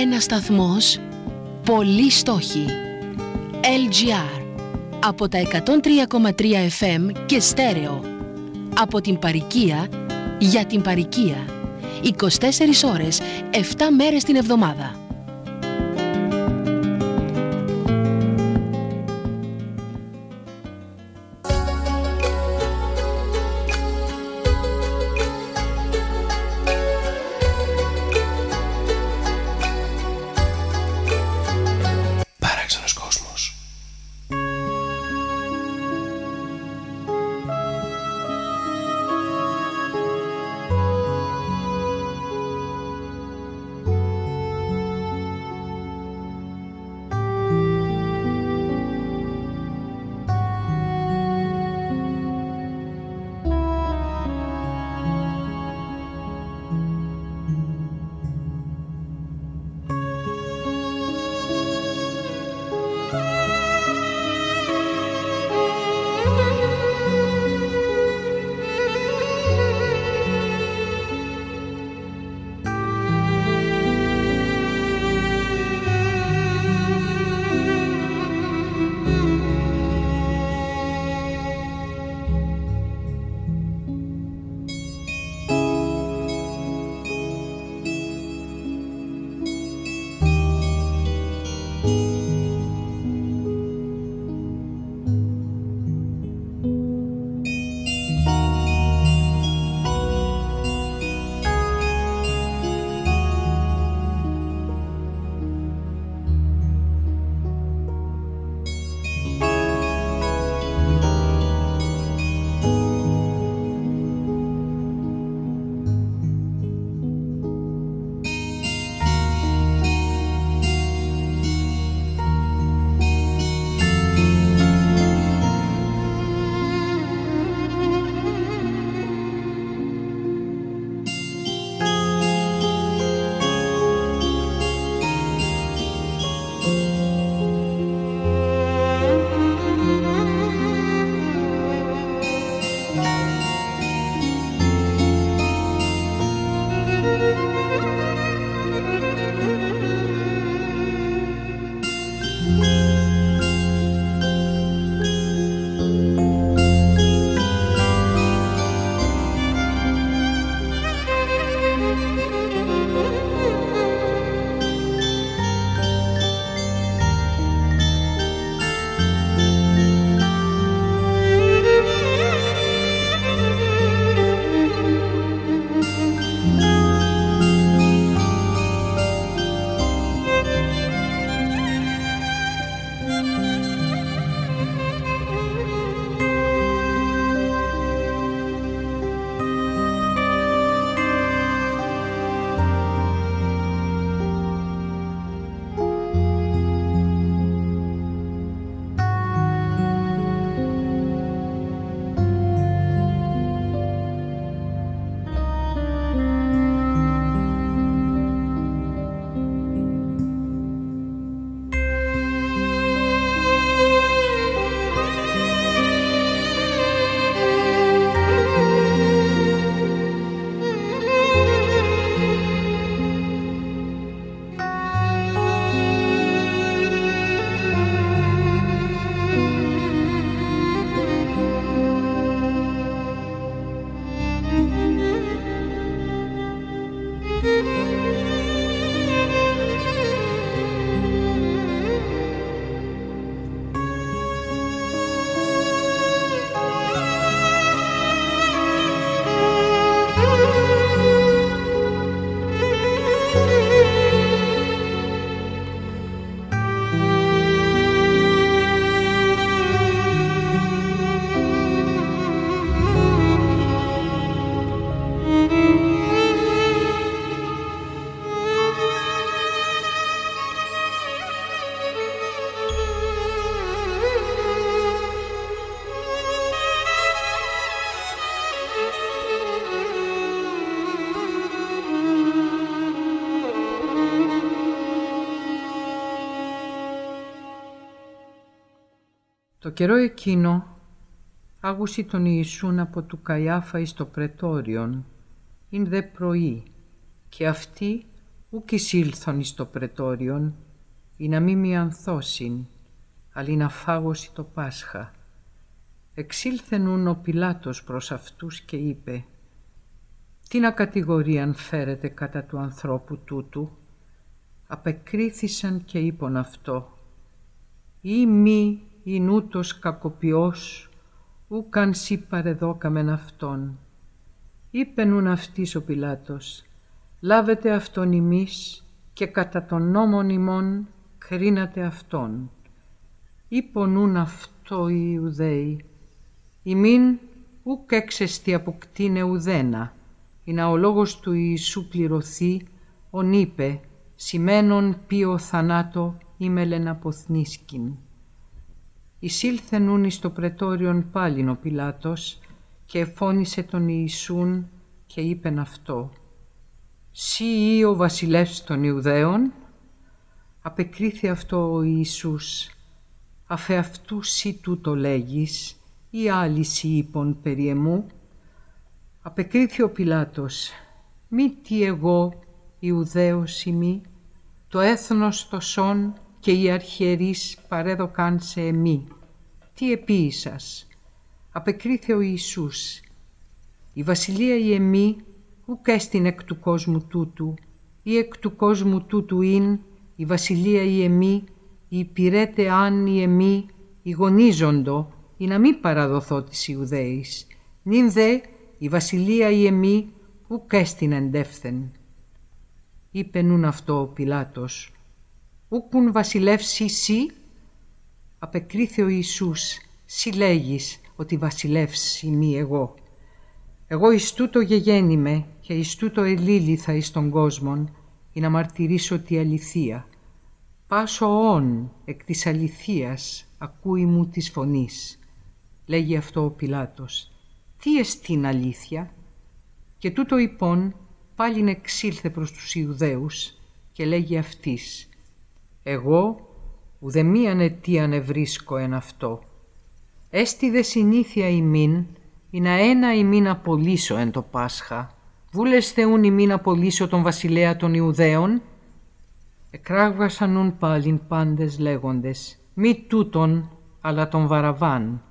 Ένα σταθμός, πολλοί στόχοι. LGR. Από τα 103,3 FM και στέρεο. Από την Παρικία για την Παρικία. 24 ώρες, 7 μέρες την εβδομάδα. Το καιρό εκείνο άγουσι τον Ιησούν από του Καϊάφα εις το πρετόριον, ειν δε πρωί, και αυτοί ούκ εισήλθον εις το πρετόριον, ή να μη μη ανθώσιν, αλλή να φάγωση το Πάσχα. Εξήλθενουν ο Πιλάτος προς αυτούς και είπε «Τι να κατηγορίαν φέρετε κατά του ανθρώπου τούτου» απεκρίθησαν και είπον αυτό «Ή μη ειν ούτως κακοποιός, ούκαν σύ παρεδόκαμεν αυτόν». Είπενουν αυτής ο Πιλάτος «Λάβετε αυτόν ημείς και κατά τον νόμον ημών κρίνατε αυτόν». Είπονούν αυτό οι Ιουδαίοι ημίν ουκ έξεστη αποκτήνε ουδένα, ή να ο λόγος του Ιησού πληρωθεί, ον είπε, σημαίνον ποιο θανάτο ήμελεν αποθνίσκην. Εισήλθενούν εις το πρετόριον πάλιν ο Πιλάτος και εφώνησε τον Ιησούν και είπεν αυτό. «Σύ ή ο βασιλεύς των Ιουδαίων» απεκρίθη αυτό ο Ιησούς «Αφε αυτού σύ τούτο λέγεις» ή άλλη είπων περί εμού; Απεκρίθη ο Πιλάτος, μη τι εγώ Ιουδαίος ημί, το έθνος το σόν και οι αρχιερείς παρέδωκαν σε εμεί. Τι επίησας. Απεκρίθη ο Ιησούς, η βασιλεία η εμή ουκ έστιν εκ του κόσμου τούτου, ή εκ του κόσμου τούτου ειν η βασιλεία η εμή, η υπηρέτε αν η εμή, η γονίζοντο, ή να μην παραδοθώ της Ιουδαίης, νυν δε η βασιλεία η εμή ουκ έστιν εντεύθεν. Είπε νουν αυτό ο Πιλάτος, ούκουν βασιλεύσει σύ, απεκρίθη ο Ιησούς, σύ λέγεις ότι βασιλεύσει μη εγώ. Εγώ εις τούτο γεγέννημαι και εις τούτο ελίληθα εις τον κόσμον, ή να μαρτυρήσω τη αληθεία. Πάσο όν εκ της αληθείας ακούει μου της φωνής λέγει αυτό ο Πιλάτος. Τι εστίν αλήθεια; Και τούτο υπόν πάλιν εξήλθε προς τους Ιουδαίους και λέγει αυτής. Εγώ ουδεμίαν αιτίαν ευρίσκω εν αυτό. Έστι δε συνήθεια ημίν, ή να ένα ημίν απολύσω εν το Πάσχα. Βούλες θεούν ημίν απολύσω τον βασιλέα των Ιουδαίων. Εκράγβασαν νουν πάλιν πάντες λέγοντες, μη τούτον, αλλά τον Βαραβάν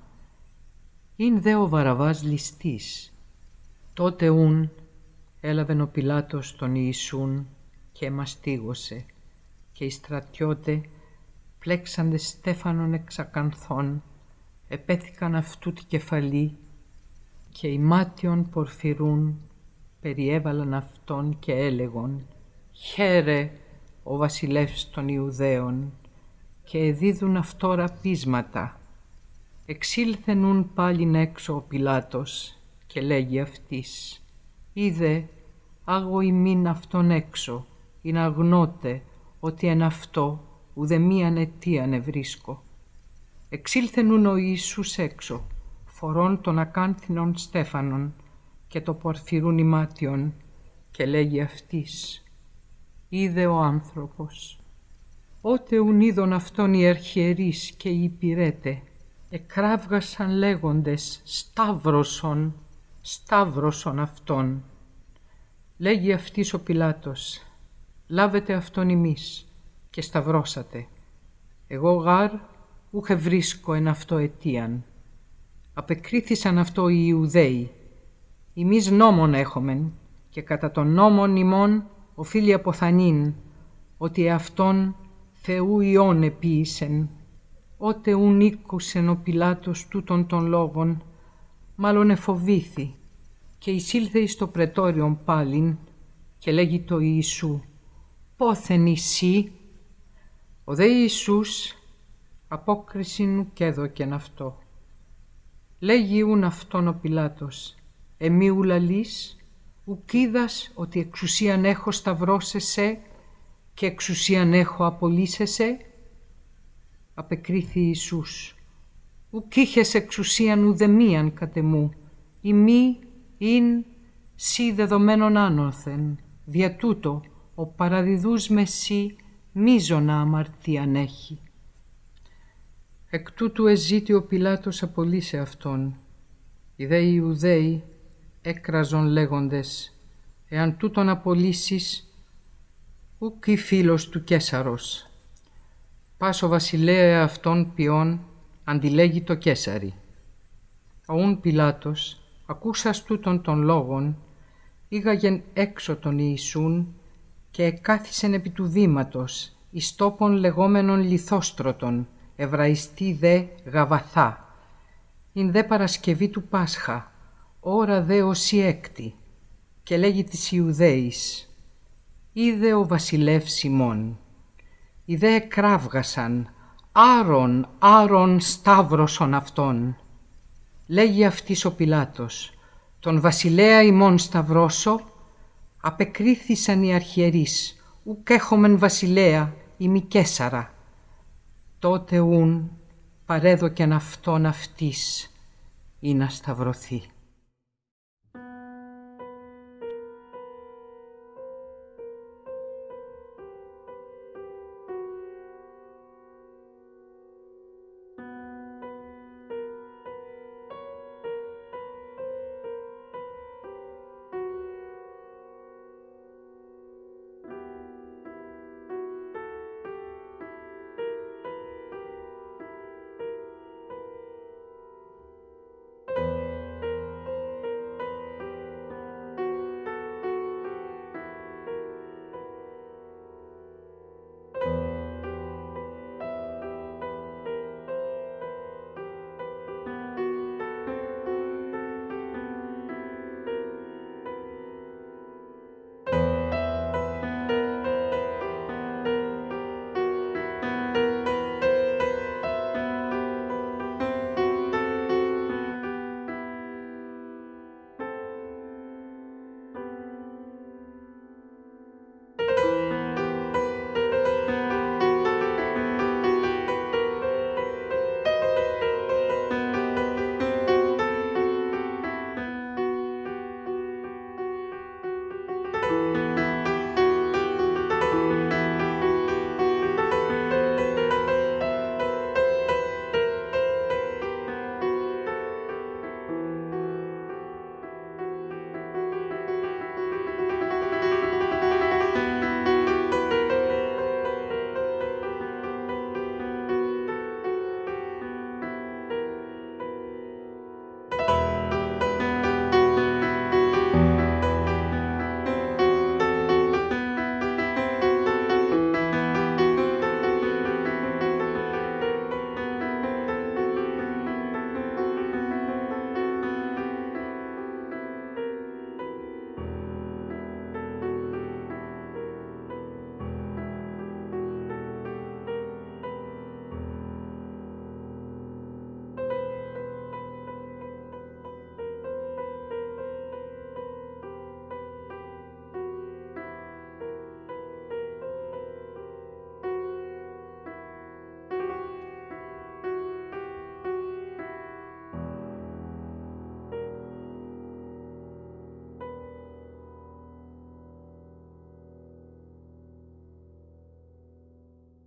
«Ειν δε ο Βαραβάς ληστής». Τότε ούν έλαβεν ο Πιλάτος τον Ιησούν και μαστίγωσε και οι στρατιώτες πλέξαντε στέφανον εξακανθών επέθηκαν αυτού τη κεφαλή και οι μάτιον πορφυρούν περιέβαλαν αυτόν και έλεγον «Χαίρε ο βασιλεύς των Ιουδαίων» και εδίδουν αυτόρα πείσματα. Εξήλθενουν πάλιν έξω ο Πιλάτος και λέγει αυτής «Είδε άγω ημίν αυτόν έξω, ή να γνώτε ότι εν αυτό ουδεμίαν αιτίαν ευρίσκω». Εξήλθενουν ο Ιησούς έξω, φορών των ακάνθινων στέφανων και το πορφυρούν ημάτιον και λέγει αυτής «Είδε ο άνθρωπος». Ότε ουν είδον αυτόν οι αρχιερείς και οι υπηρέτε εκράβγασαν λέγοντες «Σταύρωσον, σταύρωσον αυτόν». Λέγει αυτής ο Πιλάτος «Λάβετε αυτόν ημείς και σταυρώσατε. Εγώ γάρ ούχε βρίσκω εν αυτό αιτίαν». Απεκρίθησαν αυτό οι Ιουδαίοι. Εμείς νόμον έχομεν και κατά τον νόμον ημών οφείλει αποθανήν ότι αυτόν Θεού Υιόν επίησεν Ότε ουν ήκουσεν ο Πιλάτος τούτων των λόγων, μάλλον εφοβήθη και εισήλθε εις το πρετόριον πάλιν και λέγει το Ιησού «Πόθεν εσύ» Ο δε Ιησούς απόκριση νου και έδωκεν αυτό. Λέγει ούν αυτόν ο Πιλάτος «Εμεί ουλαλείς, ουκίδας ότι εξουσίαν έχω σταυρώσεσαι και εξουσίαν έχω απολύσεσαι» απεκρίθη Ιησούς. Ουκ είχες εξουσίαν ουδεμίαν κατεμού, η μη ειν σύ δεδομένον άνωθεν, δια τούτο ο παραδιδούς με σύ μίζωνα αμαρτίαν έχει. Εκ τούτου εζήτη ο Πιλάτος απολύσε αυτόν. Οι δε ουκ η φίλος του Κέσαρος. Πάσο βασιλέα αυτών ποιών αντιλέγει το Κέσαρι. Οούν Πιλάτος, ακούσας τούτων των λόγων, ήγαγεν έξω τον Ιησούν και εκάθισεν επί του βήματος, εις τόπον λεγόμενων λιθόστρωτων, Εβραϊστή δε Γαβαθά. Ειν δε Παρασκευή του Πάσχα, ώρα δε όσοι έκτη, και λέγει της Ιουδαίης, είδε ο βασιλεύς Σιμών. Οι δε εκράβγασαν, άρον, άρον σταύρωσον αυτόν. Λέγει αυτής ο Πιλάτος, τον βασιλέα ημών σταυρώσω, απεκρίθησαν οι αρχιερείς, ουκ έχομεν βασιλέα, ημι Κέσαρα. Τότε ούν παρέδοκεν αυτόν αυτής ή να σταυρωθεί.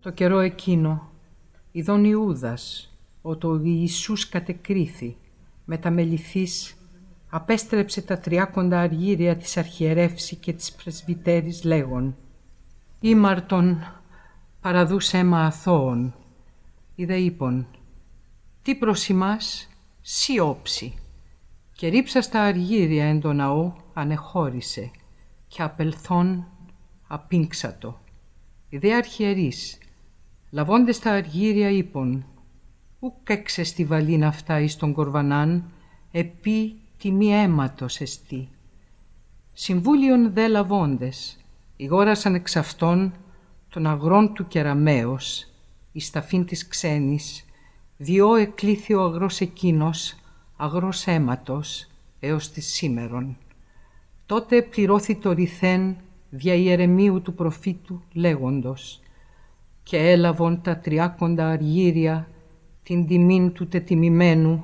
Το καιρό εκείνο, ειδών Ιούδας, ότο ο Ιησούς κατεκρίθη, μεταμεληθής, απέστρεψε τα τριάκοντα αργύρια της αρχιερεύση και της πρεσβυτέρης λέγον «Ήμαρτον παραδούς αίμα αθώων». Είδε είπον «Τι προς ημάς, σι όψη». Και ρίψα στα αργύρια εν το ναό ανεχώρησε και απελθόν απίνξατο. Η δε αρχιερής Λαβώντες τα αργύρια είπων, ουκ έξε στη βαλήν αυτά εις τον κορβανάν, επί τιμή αίματος εστί. Συμβούλιον δε λαβώντες, ηγόρασαν εξ αυτών τον αγρόν του κεραμέως, εις ταφήν της ξένης, διό εκλήθη ο αγρός εκείνος, αγρός αίματος, έως της σήμερον. Τότε πληρώθη το ρηθέν δια Ιερεμίου του προφήτου λέγοντος και έλαβον τα τριάκοντα αργύρια την τιμήν του τετιμημένου,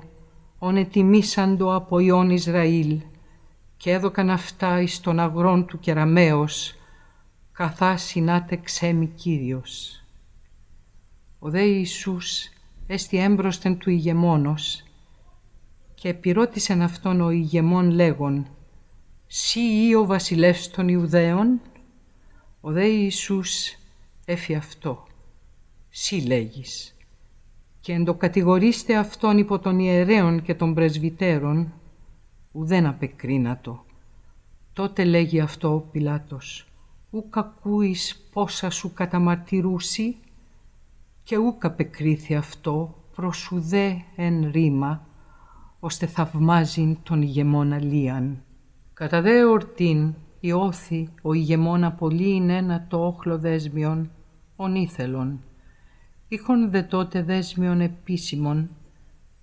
ον ετιμήσαντο από Ιών Ισραήλ, και έδωκαν αυτά εις τον αγρόν του κεραμέως, καθά συνάτε ξέμι Κύριος. Ο δε Ιησούς έστι έμπροσθεν του ηγεμόνος και επιρώτησεν αυτόν ο ηγεμόν λέγον «Σύ ή ο βασιλεύς των Ιουδαίων» Ο δε Ιησούς έφη αυτό. Σύ λέγεις. Και εντοκατηγορήστε αυτόν υπό των ιερέων και των πρεσβυτέρων, ουδέν απεκρίνατο. Τότε λέγει αυτό ο Πιλάτος, ουκ ακούεις πόσα σου καταμαρτυρούσι και ουκ απεκρίθη αυτό προς ουδέ εν ρήμα, ώστε θαυμάζει τον ηγεμόνα Λίαν. Κατά δε ορτήν η όθη ο ηγεμόνα πολύ είναι ένα το όχλο δέσμιον, ον ήθελον. Είχον δε τότε δέσμιον επίσημον,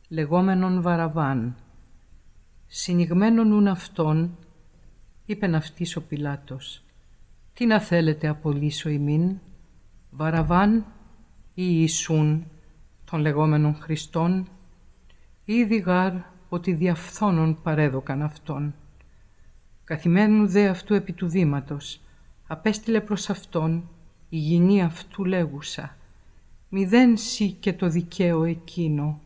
λεγόμενον Βαραβάν. Συνηγμένον ούν αυτόν, είπεν αυτής ο Πιλάτος, τι να θέλετε απολύσω ημίν, Βαραβάν ή Ιησούν των λεγόμενων Χριστών, ήδη γάρ ότι διαφθόνων παρέδωκαν αυτόν. Καθημένου δε αυτού επί του βήματος, απέστειλε προς αυτόν η γυνή αυτού λέγουσα, «Μηδέν σύ και το δικαίο εκείνο,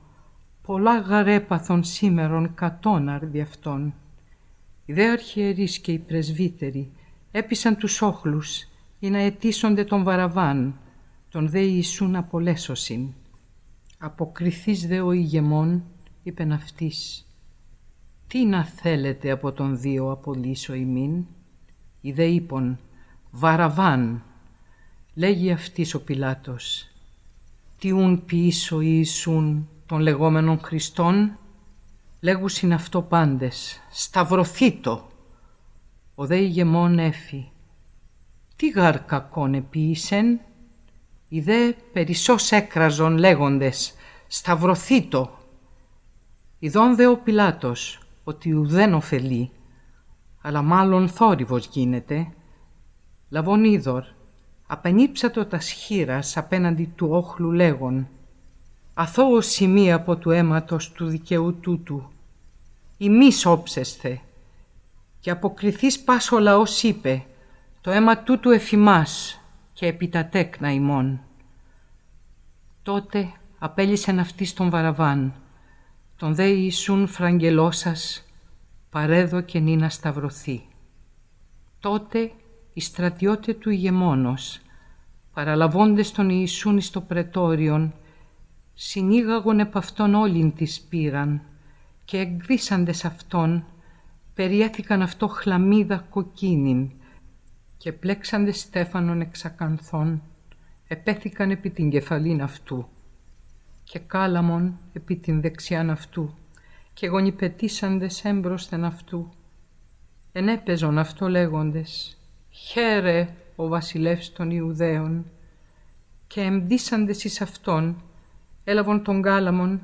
πολλά γαρέπαθον σήμερον κατόναρ δι' αυτόν». Οι δε αρχιερείς και οι πρεσβύτεροι έπεισαν τους όχλους για να αιτήσονται τον Βαραβάν, τον δε Ιησούν απολέσωσιν. Αποκριθείς δε ο ηγεμόν, είπεν αυτής, «Τι να θέλετε από τον δύο απολύσω ημίν» Οι δε είπον «Βαραβάν» Λέγει αυτής ο Πιλάτος «Τι ούν ποιήσω Ιησούν των λεγόμενων Χριστών» Λέγουσιν αυτό πάντες. «Σταυρωθήτο» Ο δε ηγεμόν έφη. «Τι γαρ κακόν επίησεν» Οι δε περισσός έκραζον λέγοντες «Σταυρωθήτο» Ιδών δε ο Πιλάτος ότι ουδέν ωφελεί, αλλά μάλλον θόρυβος γίνεται, λαβών είδωρ, απενύψατο τας σχήρας απέναντι του όχλου λέγον, αθώο σημεία από του αίματος του δικαιού τούτου, ημείς όψεσθε, και αποκριθείς πας ο λαός είπε, το αίμα τούτου εφημάς και επί τα τέκνα ημών. Τότε απέλησεν αυτής τον Βαραβάν, τον δε Ιησούν φραγγελώσας, παρέδοκεν ή να σταυρωθεί. Τότε οι στρατιώτε του ηγεμόνος, παραλαβώντες τον Ιησούν εις το πρετόριον, συνήγαγον επ' αυτόν όλην της πήραν και εκδίσαντες αυτόν, περιέθηκαν αυτό χλαμίδα κοκκίνην και πλέξαντες στέφανον εξακανθών, επέθηκαν επί την κεφαλήν αυτού και κάλαμον επί την δεξιάν αυτού και γονιπετήσαντες έμπροσθεν αυτού. Ενέπαιζον αυτό λέγοντες «Χαίρε ο βασιλεύς των Ιουδαίων» και εμπδίσαντες εις αυτόν έλαβον τον κάλαμον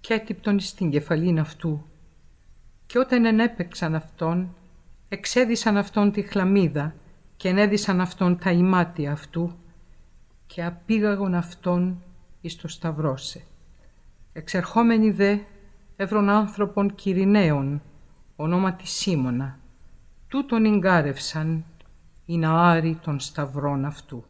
και έτυπτον εις την κεφαλήν αυτού. Και όταν ενέπαιξαν αυτόν, εξέδισαν αυτόν τη χλαμίδα και ενέδισαν αυτόν τα ημάτια αυτού και απήγαγον αυτόν εις το σταυρώσε. Εξερχόμενοι δε εύρων άνθρωπον Κυριναίων, ονόματι Σίμωνα, τούτον εγκάρευσαν ή να άρει των σταυρών αυτού.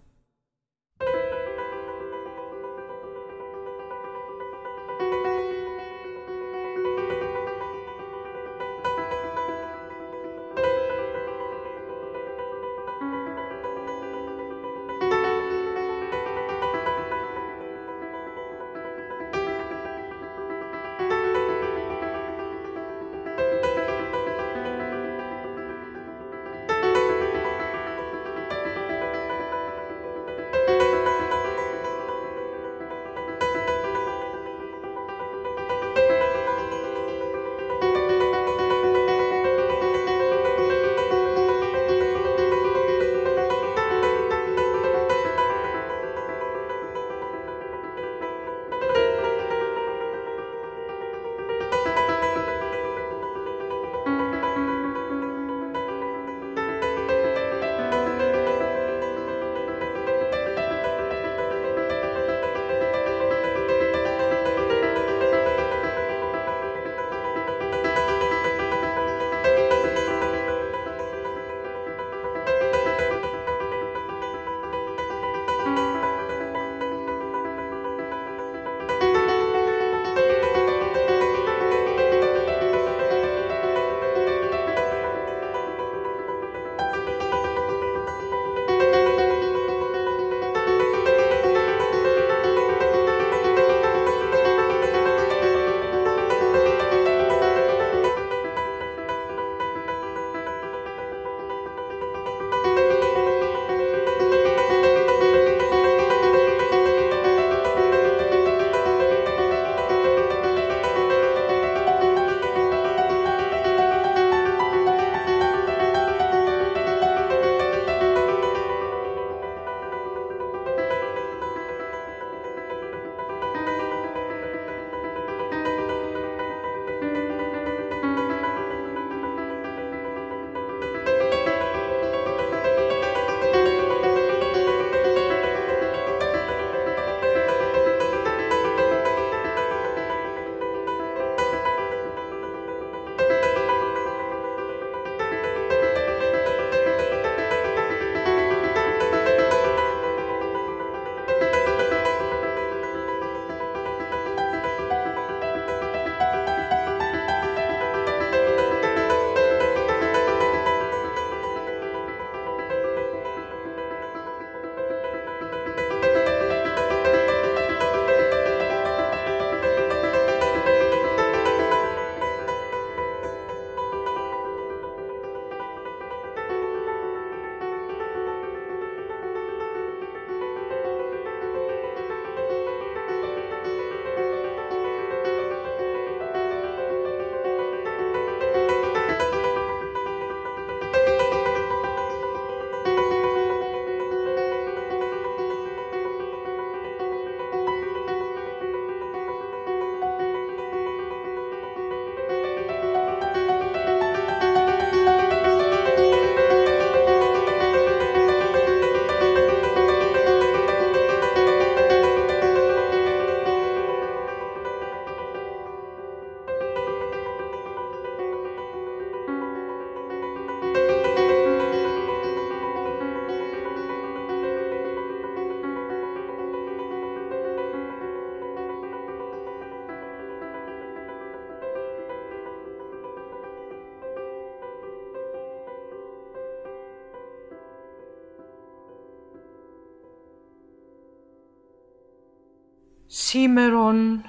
Σήμερον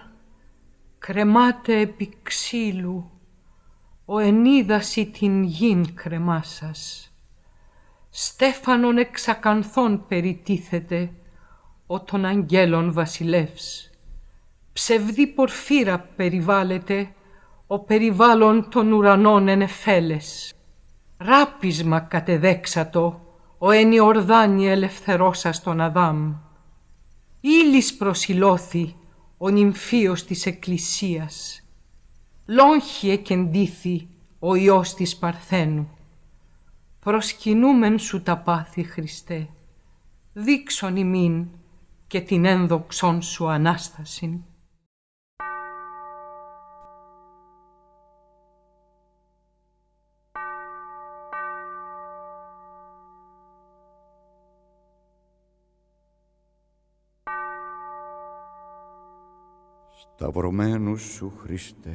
κρεμάται επί ξύλου, ο ενίδαση την γην κρεμάσας. Στέφανον εξακανθών περιτίθεται, ο των αγγέλων βασιλεύς. Ψευδή πορφύρα περιβάλλεται, ο περιβάλλον των ουρανών ενεφέλες. Ράπισμα κατεδέξατο, ο εν Ιορδάνη ελευθερώσας τον Αδάμ. Ήλις προσιλώθη ο νυμφίος της Εκκλησίας. Λόγχη εκεντήθη ο Υιός της Παρθένου. Προσκυνούμεν σου τα πάθη, Χριστέ, δείξον ημίν και την ένδοξόν σου Ανάστασιν. Σταυρωμένου σου Χριστέ.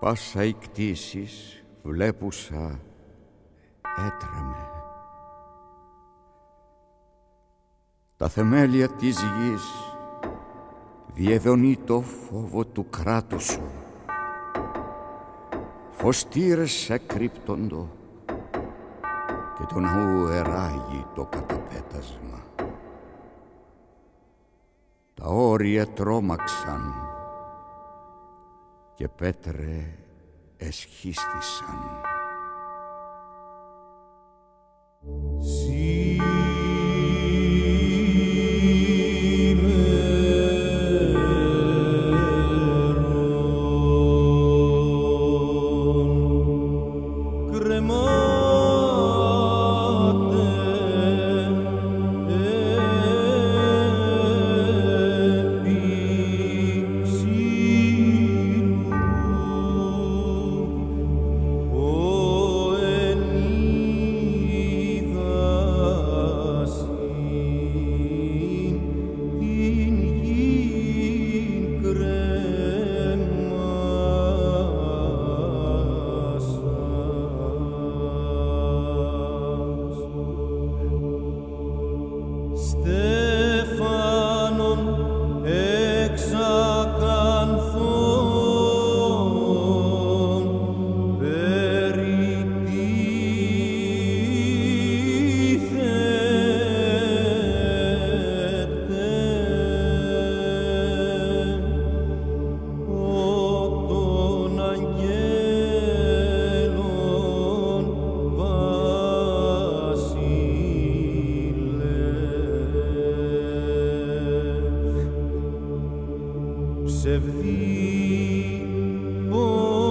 Πάσα η κτήσεις βλέπουσα έτρεμε. Τα θεμέλια της γης διεδονεί το φόβο του κράτους σου. Φωστήρες εκρύπτοντο και τον ναού εράγει το καταπέτασμα τα όρια τρόμαξαν και πέτρε εσχίστησαν. Τον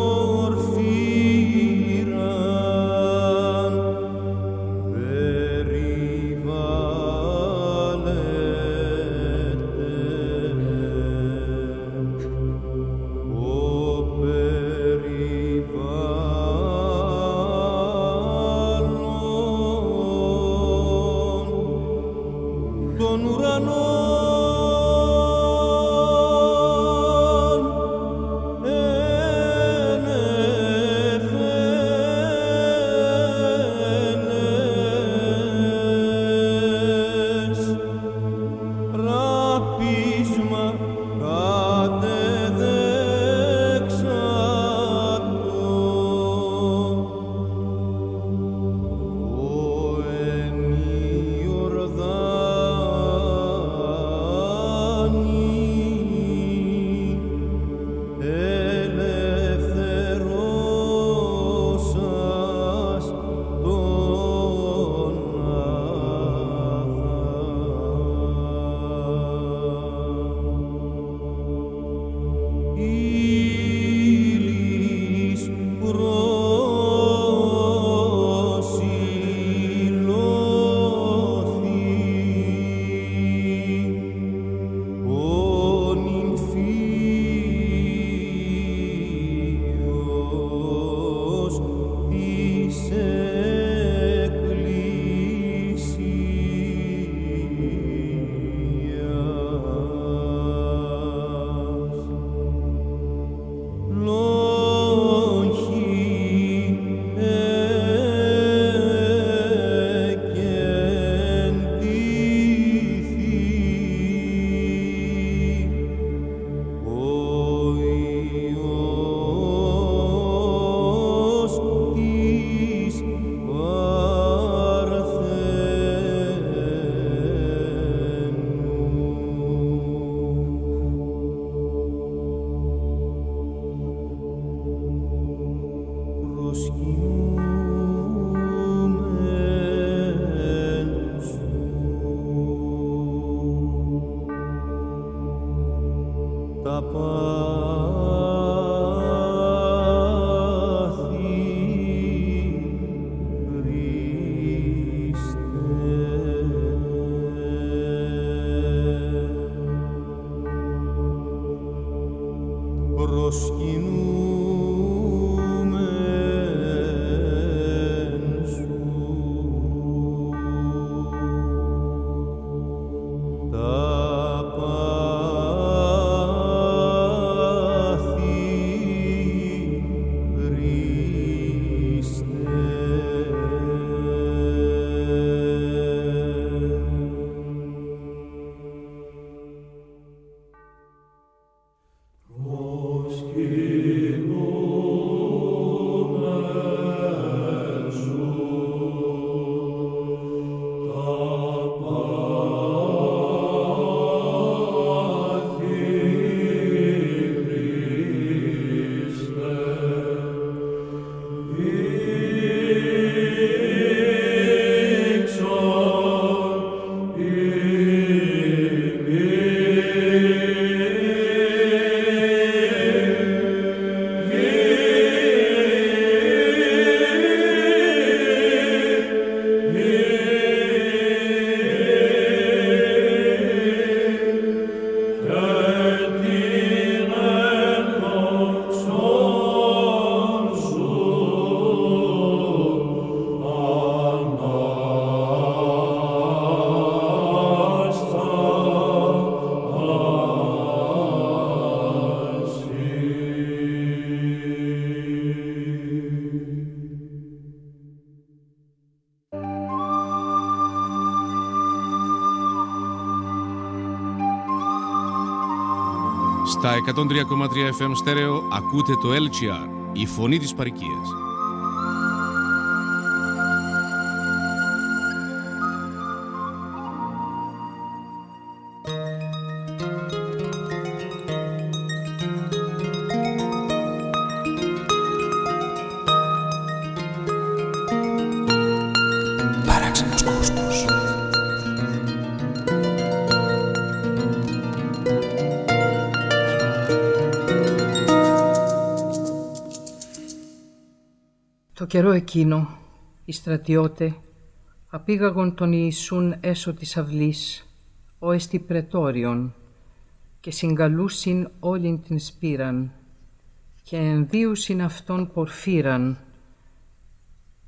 103,3 FM στέρεο ακούτε το LGR, η φωνή της παρικίας. Καιρό εκείνο, οι στρατιώτε απήγαγον τον Ιησούν έσω της αυλής, ο εστι πρετόριον, και συγκαλούσιν όλην την σπήραν, και ενδύουσιν αυτόν πορφύραν,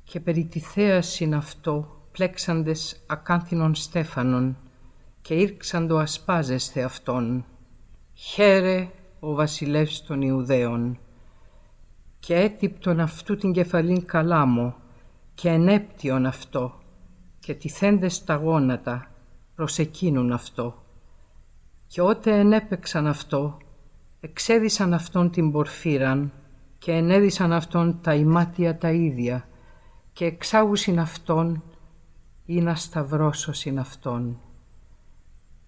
και περί τη θέασιν αυτό πλέξαντες ακάνθινον στέφανον, και ήρξαντο ασπάζεσθε αυτόν. Χαίρε ο βασιλεύς των Ιουδαίων και έτυπτον αυτού την κεφαλήν καλάμο και ενέπτυον αυτό και τυθέντες τα γόνατα προς εκείνον αυτό. Και ότε ενέπεξαν αυτό, εξέδισαν αυτόν την πορφύραν και ενέδισαν αυτόν τα ημάτια τα ίδια και εξάγουσιν αυτόν ή να σταυρώσωσιν αυτόν.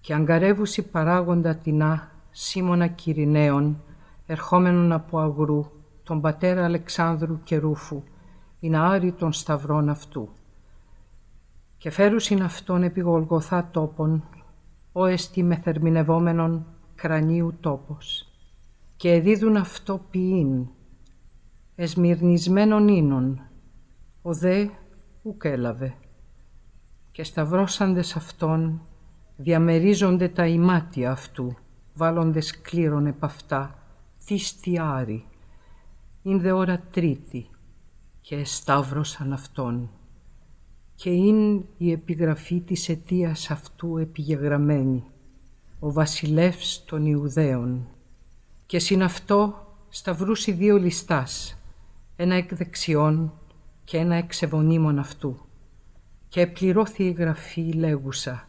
Και αγκαρεύουσι παράγοντα τεινά Σίμωνα Κυριναίων, ερχόμενον από αγρού, τον πατέρα Αλεξάνδρου και Ρούφου, είναι άρη των σταυρών αυτού. Και φέρουσιν αυτόν επί Γολγοθά τόπον, ο εστι μεθερμινευόμενον κρανίου τόπος. Και εδίδουν αυτό ποιήν, εσμυρνισμένον ίνων, ο δε ουκ έλαβε. Και σταυρώσαντες αυτόν διαμερίζονται τα ημάτια αυτού, βάλλοντες κλήρων επ' αυτά, τι στιάρι είναι δε ώρα τρίτη και εσταύρωσαν αυτόν. Και είναι η επιγραφή της αιτίας αυτού επιγεγραμμένη ο βασιλεύς των Ιουδαίων. Και συν αυτό σταυρούσι δύο ληστάς ένα εκ δεξιών και ένα εξ αυτού. Και επληρώθη η γραφή λέγουσα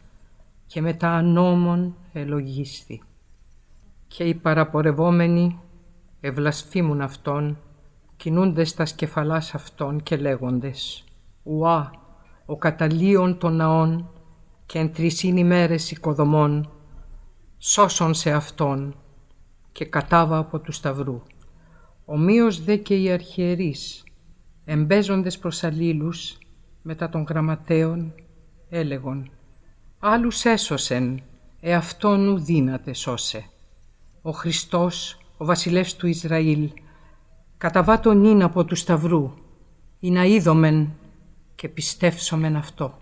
και μετά ανόμων ελογίστη. Και οι παραπορευόμενοι ευλασφήμουν αυτόν, κινούνται στα σκεφαλάς αυτών και λέγοντες «Ουά, ο καταλίων των ναών και εν τρισήν ημέρες οικοδομών, σώσον σε αυτόν και κατάβα από του σταυρού. Ομοίως δε και οι αρχιερείς, εμπέζοντες προς αλλήλους, μετά των γραμματέων, έλεγον «Άλλους έσωσεν, εαυτόν ου δύναται σώσε. Ο Χριστός ο βασιλεύς του Ισραήλ, καταβά τον νυν από του σταυρού, ή να είδομεν και πιστεύσομεν αυτό.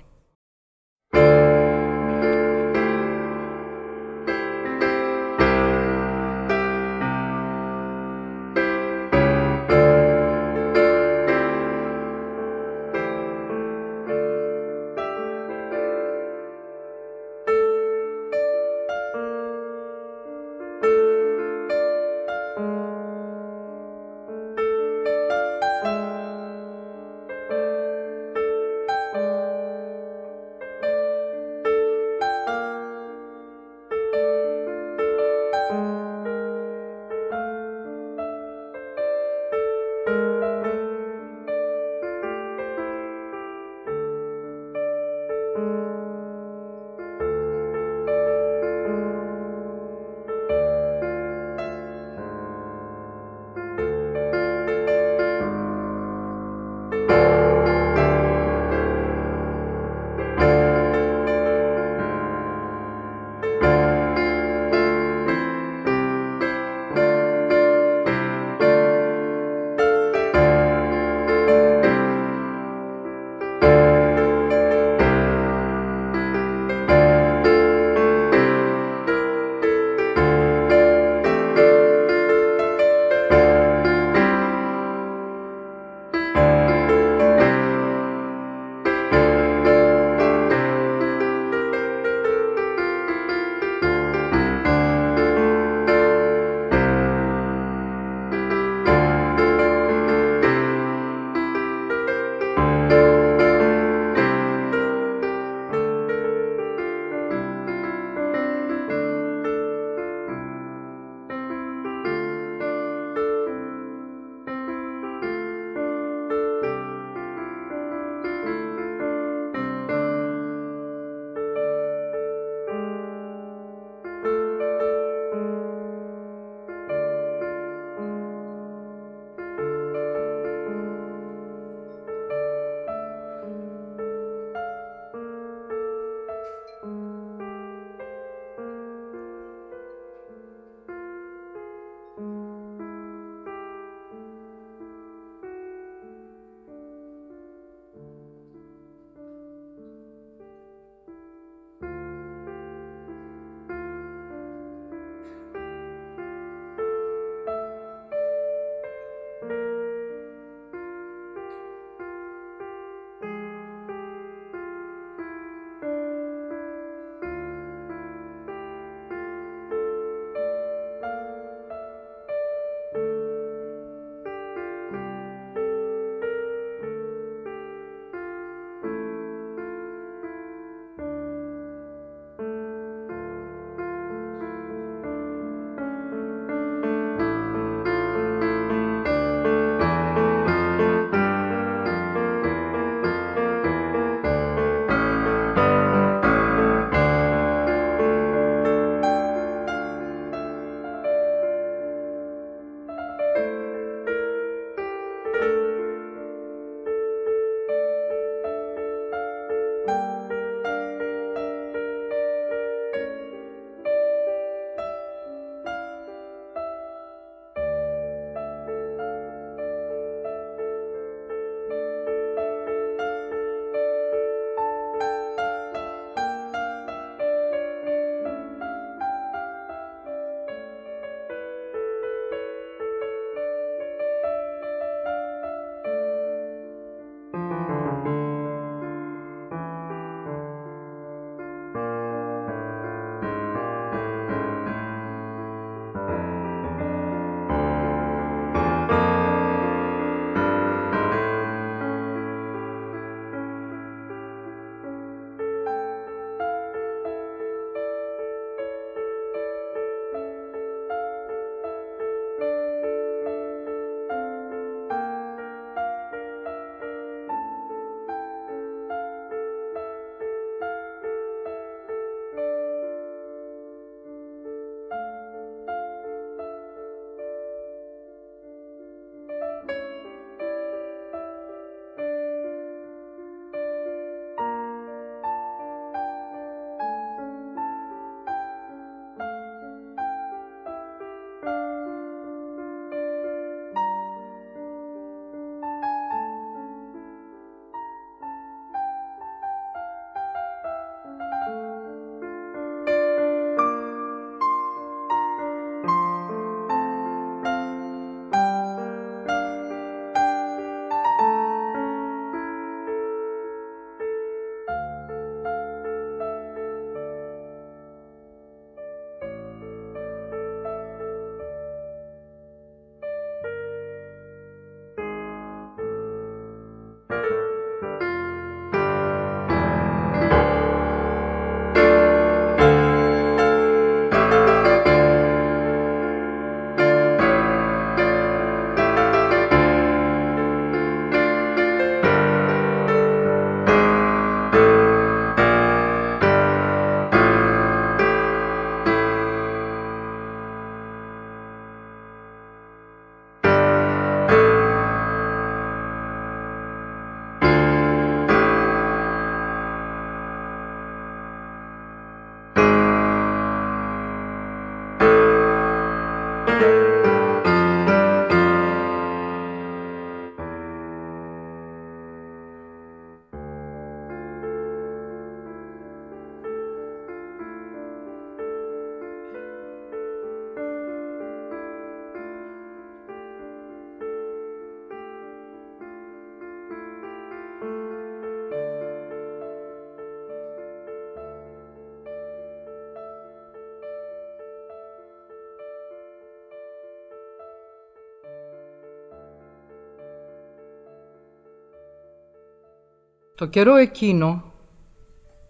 Το καιρό εκείνο,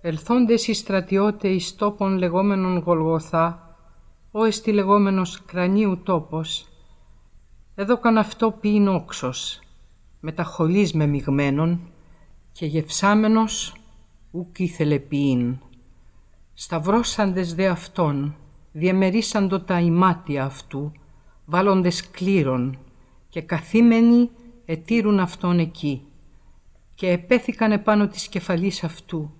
ελθόντες οι στρατιώτε εις τόπον λεγόμενον Γολγοθά, ο εστι λεγόμενος κρανίου τόπος, έδωκαν αυτό ποιήν όξος, με τα χολής μεμειγμένων και γευσάμενος ουκ ήθελε ποιήν. Σταυρώσαντες δε αυτόν, διεμερίσαντο τα ημάτια αυτού, βάλλοντες κλήρων και καθήμενοι ετήρουν αυτόν εκεί και επέθηκαν επάνω της κεφαλής αυτού,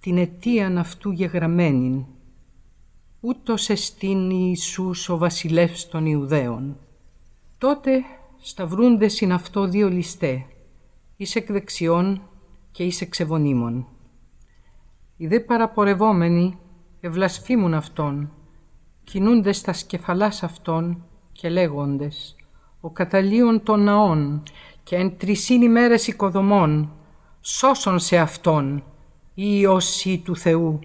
την αιτίαν αυτού γεγραμμένην. Ούτως εστίν Ιησούς ο βασιλεύς των Ιουδαίων. Τότε σταυρούνται συν αυτό δύο ληστέ, εις εκ δεξιών και εις εξεβονίμων. Οι δε παραπορευόμενοι ευλασφήμουν αυτόν, κινούνται στα σκεφαλάς αυτών και λέγοντες «Ο καταλίων των ναών και εν τρισήν ημέρες οικοδομών, σώσον σε αυτόν, Υιός του Θεού,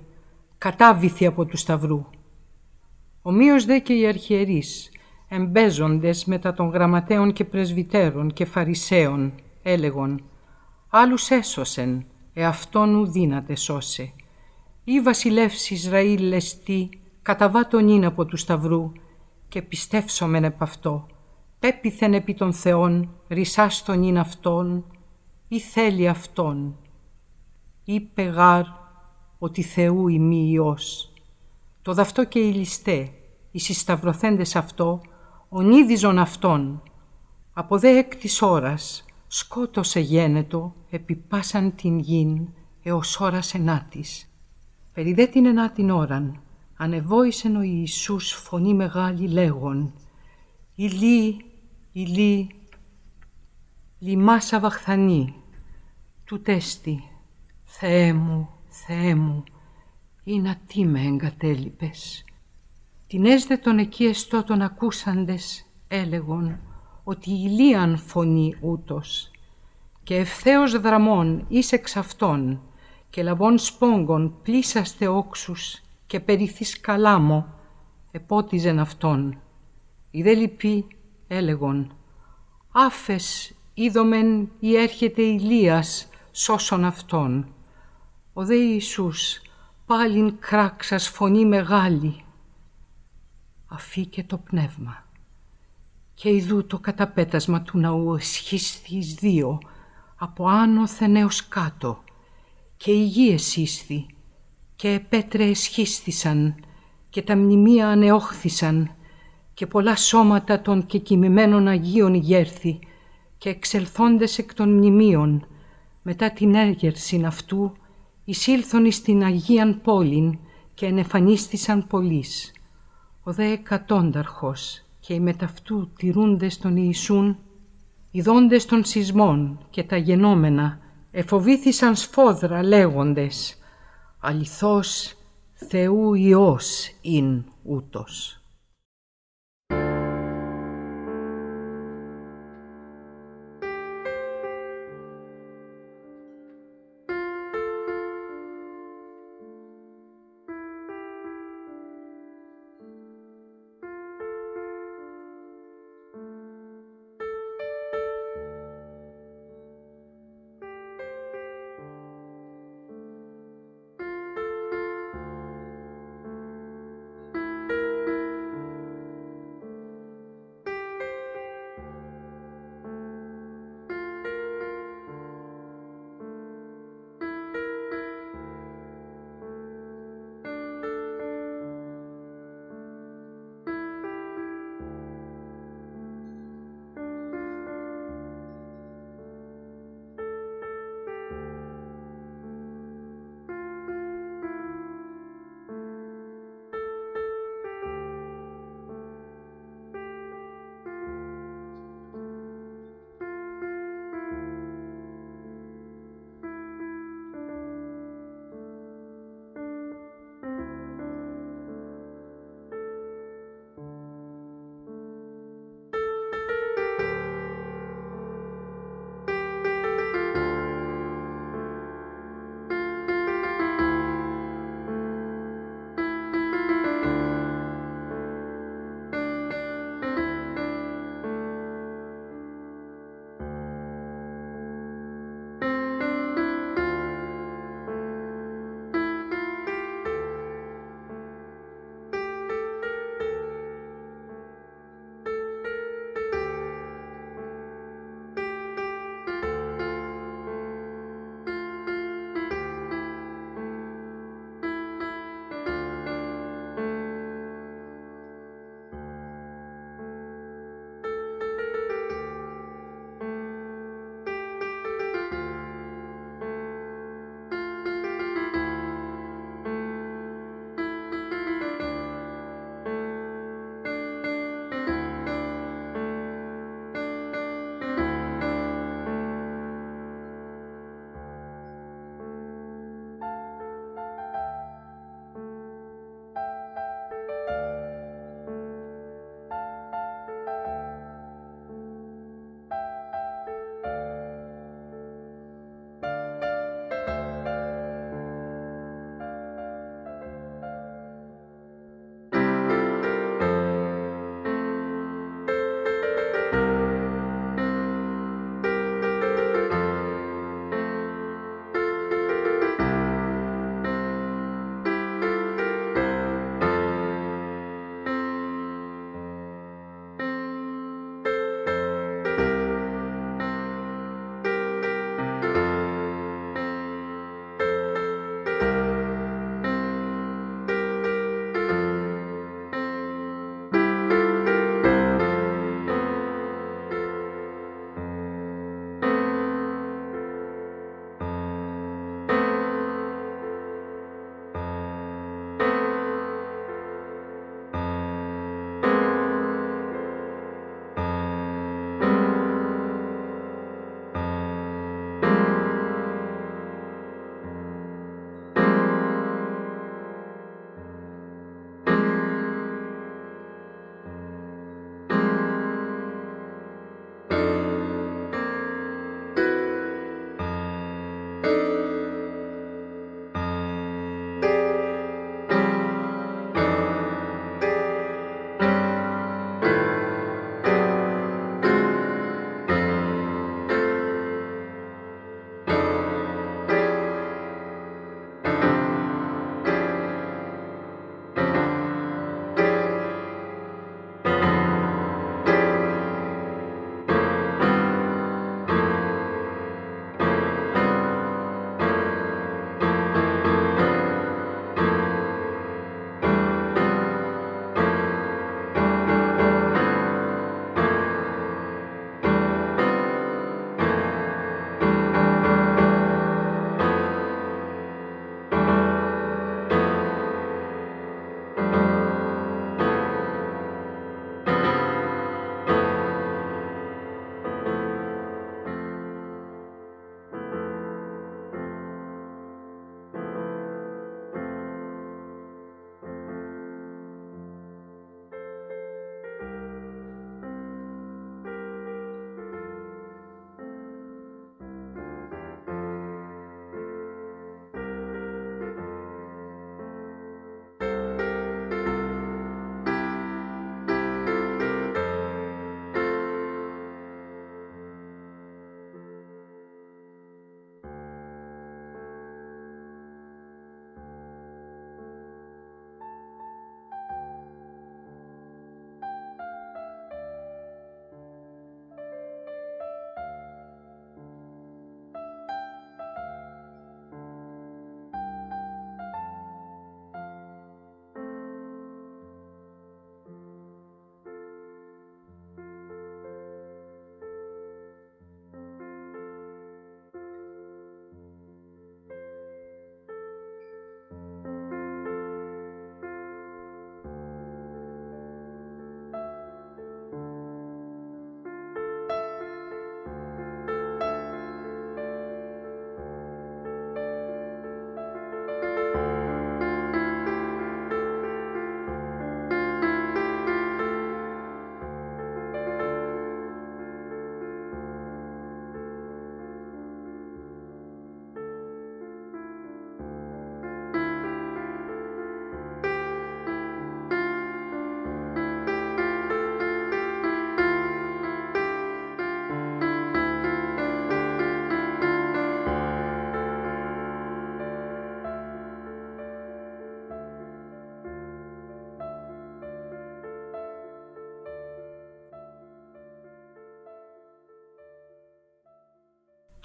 κατάβηθη από του Σταυρού». Ομοίως δε και οι αρχιερείς, εμπέζοντες μετά των γραμματέων και πρεσβυτέρων και φαρισαίων, έλεγον «Άλλους έσωσεν, εαυτόν ου δύναται σώσε. Ή βασιλεύς Ισραήλ λεστή, καταβάτων είναι από του Σταυρού και πιστεύσομεν επ' αυτό, πέπιθεν επί των Θεών, ρισάστον είναι αυτόν, ή θέλει αυτόν. Είπε γάρ ότι Θεού ημί Υιός. Το δαυτό και οι ληστέ, οι συσταυρωθέντες αυτό, ονίδιζον αυτόν. Από δε έκτης ώρας σκότωσε γένετο επί πάσαν την γην έως ώρας ενάτης. Περί δε την ενάτην ώραν ανεβόησεν ο Ιησούς φωνή μεγάλη λέγον «Ηλί, ηλί, λιμάσα βαχθανή, του τέστη, Θεέ μου, Θεέ μου, ή να τι με εγκατέλειπες». Την έσδε των εκεί εστώτων ακούσαντες έλεγον ότι ηλίαν φωνή ούτως και ευθέως δραμών εις εξ αυτών και λαβών σπόγγων πλήσαστε όξους και περιθείς καλάμο επότιζεν αυτόν. Οι δε λυπή έλεγον «Άφες είδομεν ή έρχεται Ηλίας σώσον αυτόν». Ο δε Ιησούς πάλιν κράξας φωνή μεγάλη αφήκε το πνεύμα και ειδού το καταπέτασμα του ναού εσχίσθη εις δύο από άνωθεν έως κάτω και η γη εσύσθη και πέτρε εσχίστησαν και τα μνημεία ανεόχθησαν και πολλά σώματα των κεκοιμημένων Αγίων γέρθη και εξελθόντες εκ των μνημείων μετά την έργερσιν αυτού εισήλθον εις την Αγίαν πόλην και ενεφανίστησαν πολλής. Ο δε εκατόνταρχος και οι μεταυτού τηρούντες των Ιησούν, οι δόντες των σεισμών και τα γενόμενα εφοβήθησαν σφόδρα λέγοντες «Αληθώς Θεού Υιός ειν ούτως».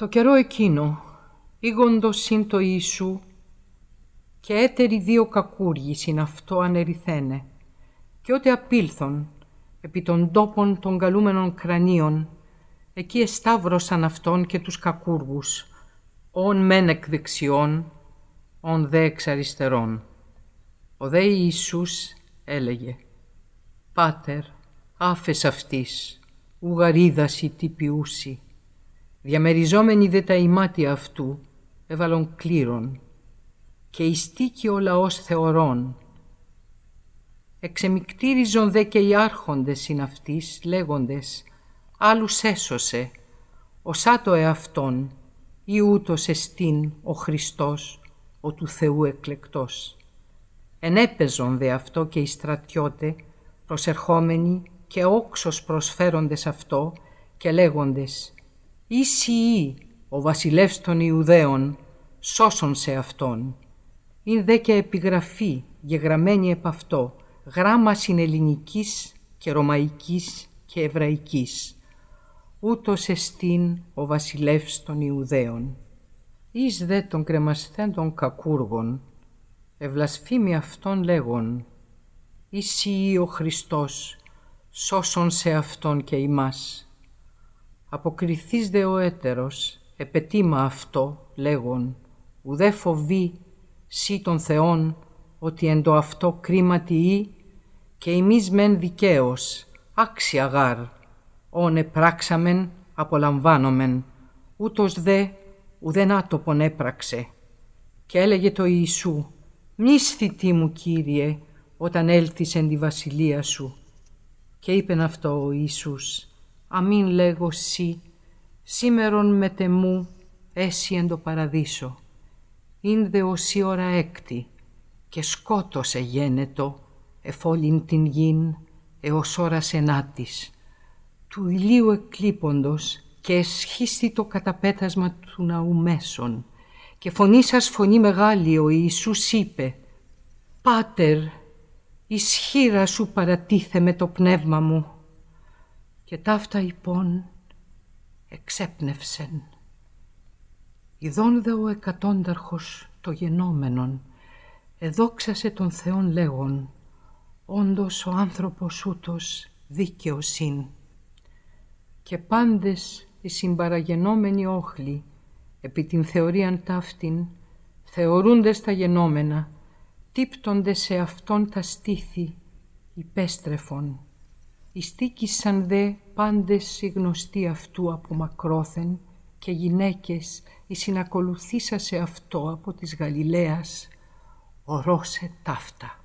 Το καιρό εκείνο, ήγοντος συν το Ιησού και έτεροι δύο κακούργοι συν αυτό ανεριθένε και ότε απήλθον επί των τόπων των καλούμενων κρανίων εκεί εσταύρωσαν αυτόν και τους κακούργους ον μεν εκ δεξιών, ον δε εξ αριστερών. Ο δε Ιησούς έλεγε «Πάτερ, άφες αυτής, ουγαρίδαση τι ποιούσι». Διαμεριζόμενοι δε τα ημάτια αυτού, έβαλον κλήρων και ιστήκει ο λαός θεωρών. Εξεμικτήριζον δε και οι άρχοντες συν αυτής, λέγοντες «Άλλους έσωσε, οσάτο εαυτόν, ή ούτως εστίν ο Χριστός, ο του Θεού εκλεκτός». Ενέπεζον δε αυτό και οι στρατιώτε, προσερχόμενοι και όξος προσφέροντες αυτό και λέγοντες «Ίσοι ο βασιλεύς των Ιουδαίων, σώσον σε αυτόν». Είναι δε και επιγραφή γεγραμμένη επ' αυτό, γράμμα συνελληνικής και ρωμαϊκής και εβραϊκής. Ούτως εστίν ο βασιλεύς των Ιουδαίων. Εις δε των κρεμασθέντων κακούργων, ευλασφήμι αυτόν λέγον, «Εσύ ο Χριστός, σώσον σε αυτόν και ημάς». Αποκριθείς δε ο έτερος, επετήμα αυτό, λέγον, ουδέ φοβεί σύ των Θεών, ότι εν το αυτό κρίματι ή, και εμείς μεν δικαίως, άξια γάρ, όν επράξαμεν, απολαμβάνομεν, ούτως δε ουδέν άτοπον έπραξε. Και έλεγε το Ιησού, «Μνήσθητη μου, Κύριε, όταν έλθεις εν τη βασιλεία σου». Και είπεν αυτό ο Ιησούς, «Αμήν λέγω σύ, σήμερον με τεμού έσυ εν το παραδείσο. Ειν δε η ώρα έκτη και σκότωσε γένετο εφόλην την γην έως ώρας ενάτης. Του ηλίου εκλείποντος και εσχίστη το καταπέτασμα του ναού μέσων και φωνή σας φωνή μεγάλη ο Ιησούς είπε «Πάτερ, ισχύρα σου παρατίθε με το πνεύμα μου» και ταύτα υπόν εξέπνευσεν. Ιδών δε ο εκατόνταρχος το γενόμενον, εδόξασε τον Θεόν λέγον, όντως ο άνθρωπος ούτως δίκαιος Και πάντες οι συμπαραγενόμενοι όχλοι, επί την θεωρίαν ταύτην, θεωρούνται στα γενόμενα, τύπτονται σε αυτόν τα στήθη, υπέστρεφον. Ιστήκησαν δε πάντες οι γνωστοί αυτού από μακρόθεν και γυναίκες η συνακολουθήσα σε αυτό από της Γαλιλαίας ορώσε ταύτα.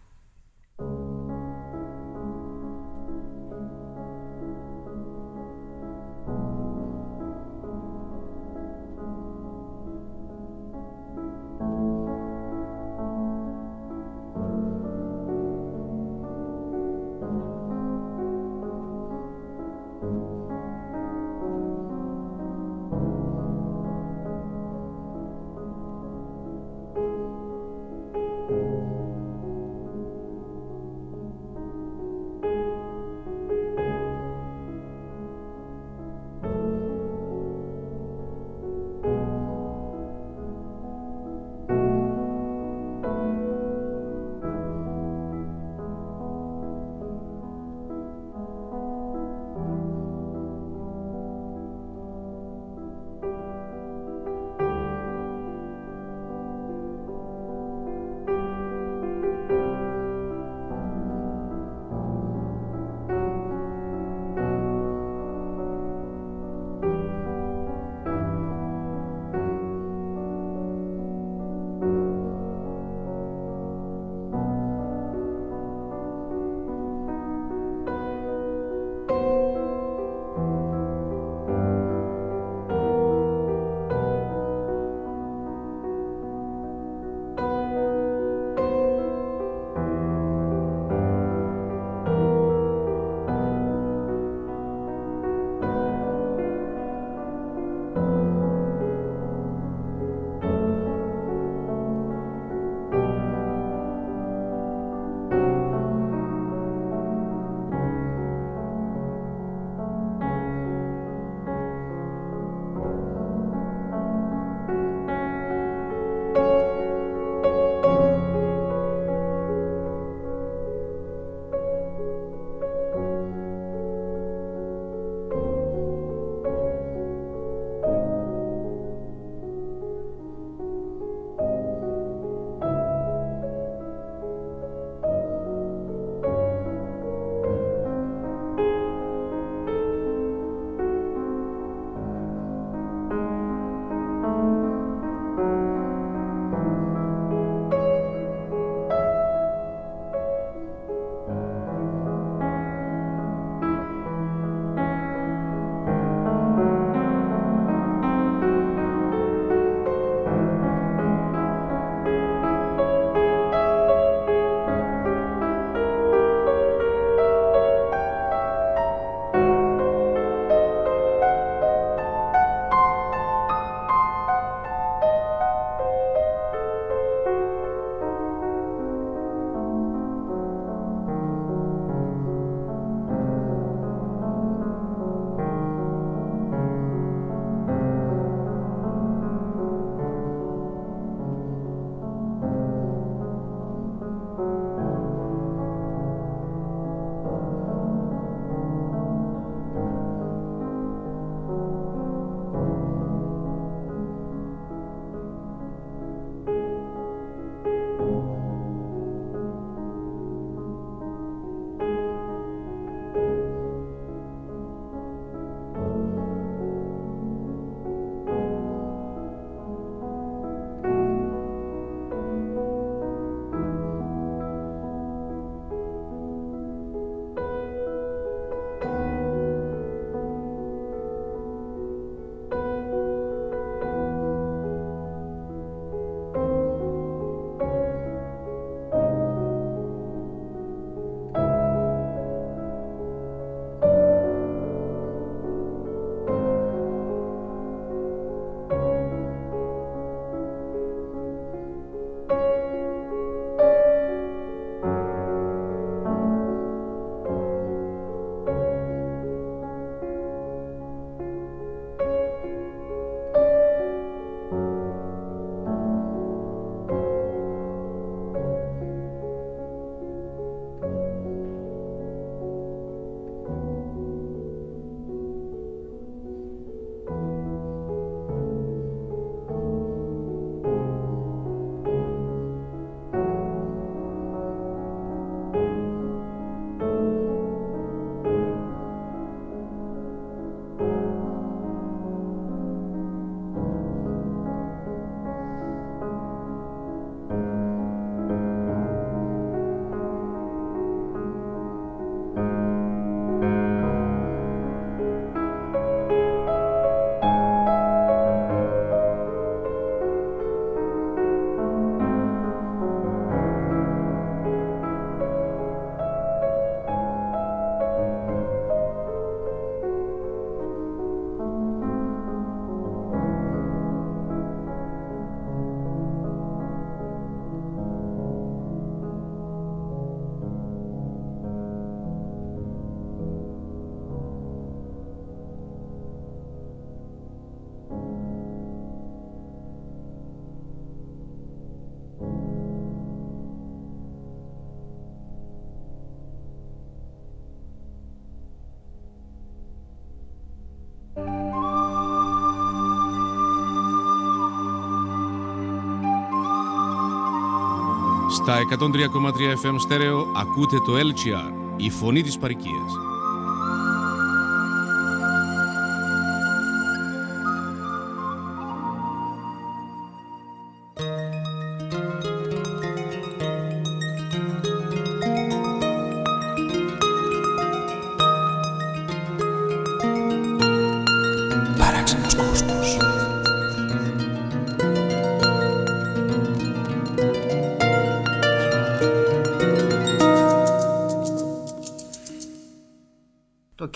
Στα 103,3 FM στέρεο ακούτε το LGR, η φωνή της παρικίας.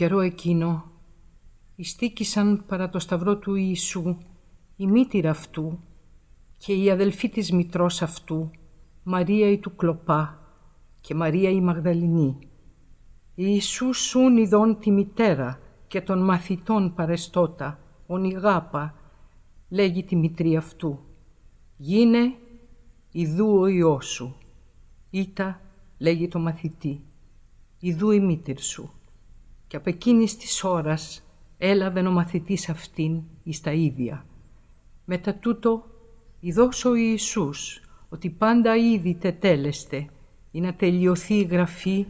Καιρό εκείνο ειστήκησαν παρά το σταυρό του Ιησού η μήτηρα αυτού και η αδελφή της μητρός αυτού, Μαρία η του Κλοπά και Μαρία η Μαγδαληνή. Ιησούς σούν ειδών τη μητέρα και των μαθητών παρεστώτα, ονιγάπα, λέγει τη μητρή αυτού. Γίνε ιδού ο Υιός σου. Ήτα, λέγει το μαθητή, ιδού η μήτηρ σου. Και από εκείνης της ώρας έλαβε ο μαθητής αυτήν εις τα ίδια. Μετά τούτο ειδός ο Ιησούς ότι πάντα ήδη τετέλεστε ή να τελειωθεί η γραφή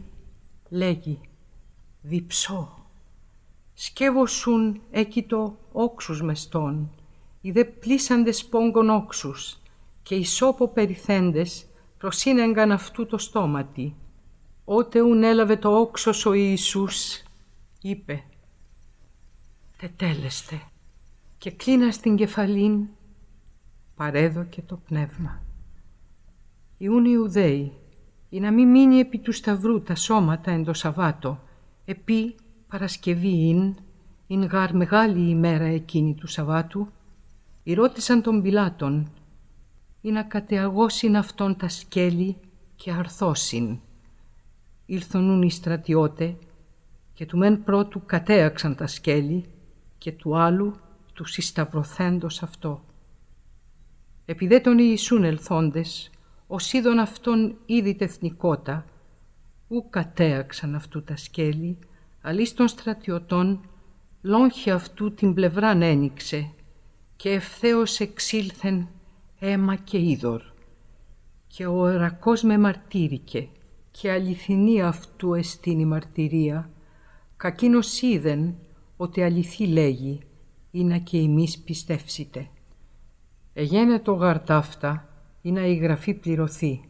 λέγει «Διψώ, σκεύωσουν έκητο όξους μεστών, οι δε πλήσαντες πόγκον όξους και οι σώπο περιθέντες προσύνεγκαν αυτού το στόματι. Ότε ουν έλαβε το όξος ο Ιησούς, είπε «Τετέλεστε» και κλείνα στην κεφαλήν παρέδωκε το πνεύμα. Ιούν Ιουδαίοι, ή να μην μείνει επί του σταυρού τα σώματα εν το Σαββάτο, επί Παρασκευή ειν, ειν γάρ μεγάλη ημέρα εκείνη του Σαββάτου, ρώτησαν τον Πιλάτων, ή να κατεαγώσιν αυτόν τα σκέλη και αρθώσιν. Ήλθονουν οι στρατιώτε και του μεν πρώτου κατέαξαν τα σκέλη και του άλλου του συσταυρωθέντος αυτό. Επιδέ τον Ιησούν ελθόντες, ως είδον αυτόν ήδη τεθνικότα, ου κατέαξαν αυτού τα σκέλη, αλής των στρατιωτών, λόγχη αυτού την πλευράν ένοιξε και ευθέως εξήλθεν αίμα και είδωρ. Και ο ερακός με μαρτύρηκε και αληθινή αυτού εστίν η μαρτυρία, κακίνος είδεν ότι αληθή λέγει, είναι και εμείς πιστεύσετε. Εγένε το γαρτάφτα, ή να η γραφή πληρωθεί.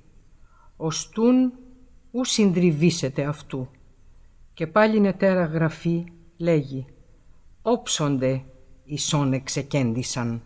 Οστούν ου συντριβήσετε αυτού. Και πάλι νετέρα γραφή λέγει «Όψονται ισόν εξεκέντησαν».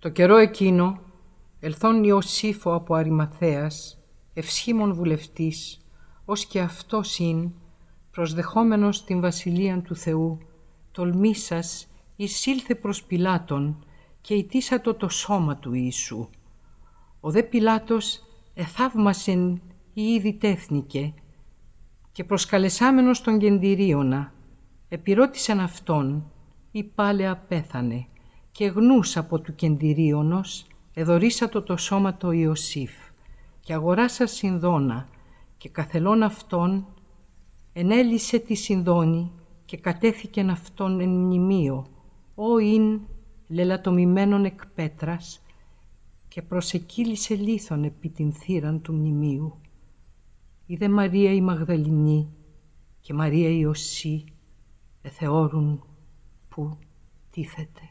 Το καιρό εκείνο, ελθόν Ιωσήφο από Αριμαθέας, ευσχήμων βουλευτής, ως και αυτός ειν, προσδεχόμενος την βασιλεία του Θεού, τολμήσας εισήλθε προς Πιλάτων και ητήσατο το σώμα του Ιησού. Ο δε Πιλάτος εθαύμασεν ή ήδη τέθνηκε και προσκαλεσάμενος τον κεντηρίωνα, επιρώτησαν αυτόν ή πάλε πέθανε και γνούς από του κεντηρίωνος εδωρήσατο το σώμα το Ιωσήφ και αγοράσα συνδόνα και καθελών αυτόν ενέλυσε τη συνδόνη και κατέθηκεν αυτόν εν μνημείο, ο ειν λελατομημένον εκ πέτρας και προσεκύλησε λίθον επί την θύραν του μνημείου. Είδε Μαρία η Μαγδαληνή και Μαρία η Οσή εθεώρουν που τίθεται.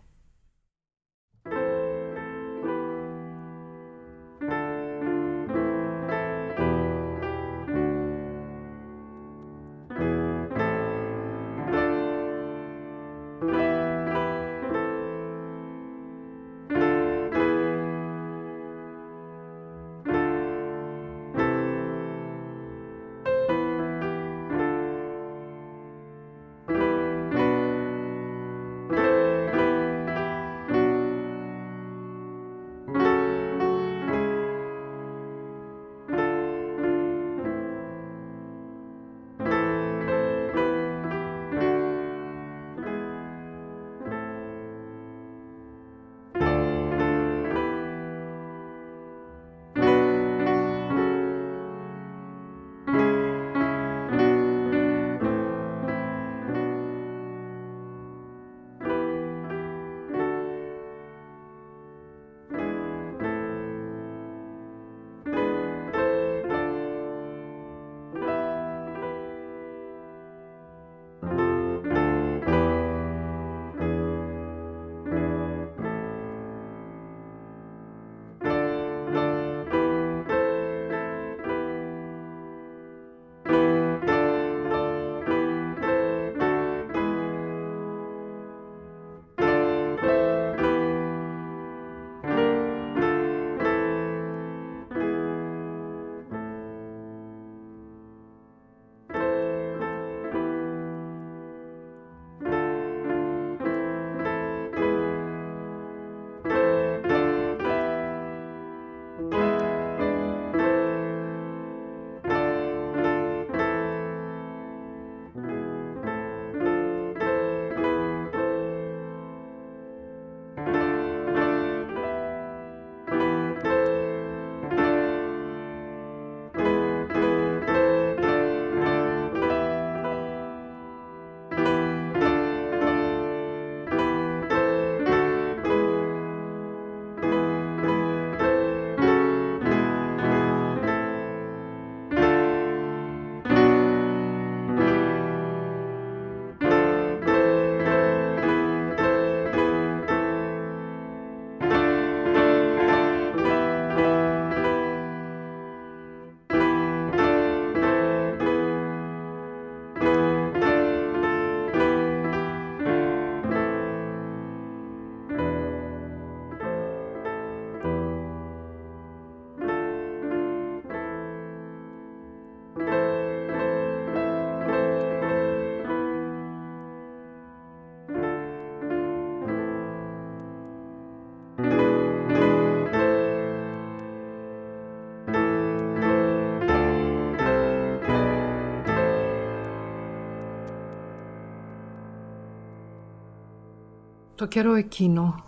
Το καιρό εκείνο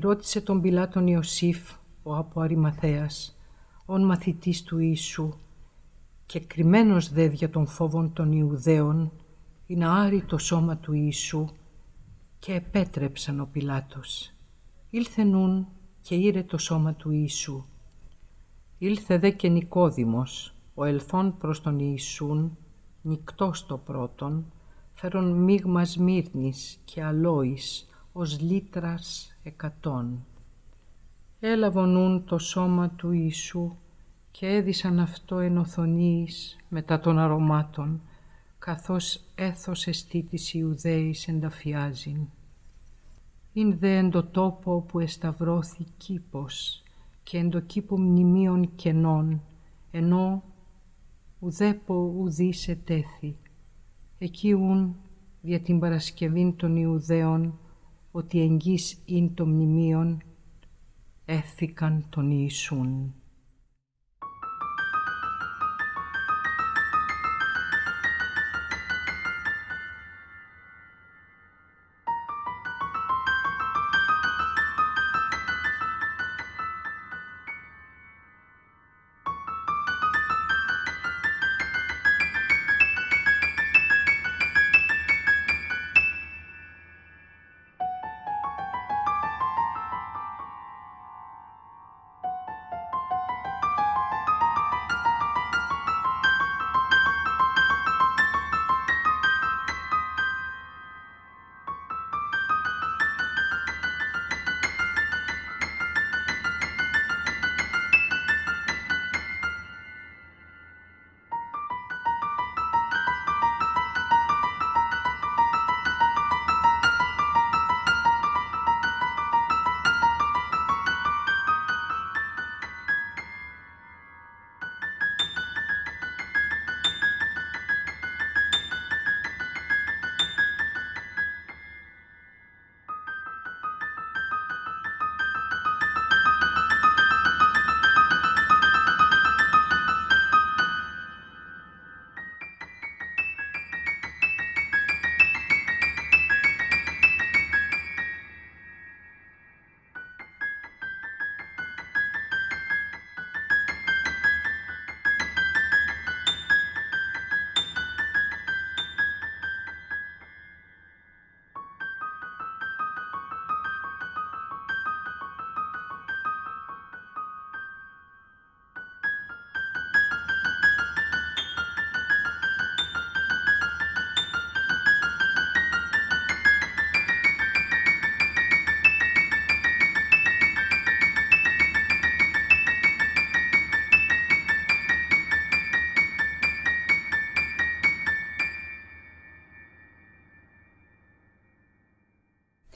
ρώτησε τον Πιλάτον Ιωσήφ, ο από Αριμαθέας, ον μαθητής του Ιησού, και κρυμμένος δε για των φόβων των Ιουδαίων, είναι άρει το σώμα του Ιησού, και επέτρεψαν ο Πιλάτος. Ήλθε νουν και ήρε το σώμα του Ιησού. Ήλθε δε και Νικόδημος, ο ελθόν προς τον Ιησούν, νικτός το πρώτον, φέρον μείγμα Σμύρνης και αλόης, ως λίτρας εκατόν. Έλαβονούν το σώμα του Ιησού και έδισαν αυτό εν μετά των αρωμάτων, καθώς έθος εστί της Ιουδαίης ενταφιάζειν. Είναι δε εν το τόπο που εσταυρώθη κήπος και εν το κήπο μνημείων κενών, ενώ ουδέπο ουδής ετέθη. Εκεί ούν δια την Παρασκευήν των Ιουδαίων, ότι εγγύς ειν το μνημείων, έθηκαν τον Ιησούν.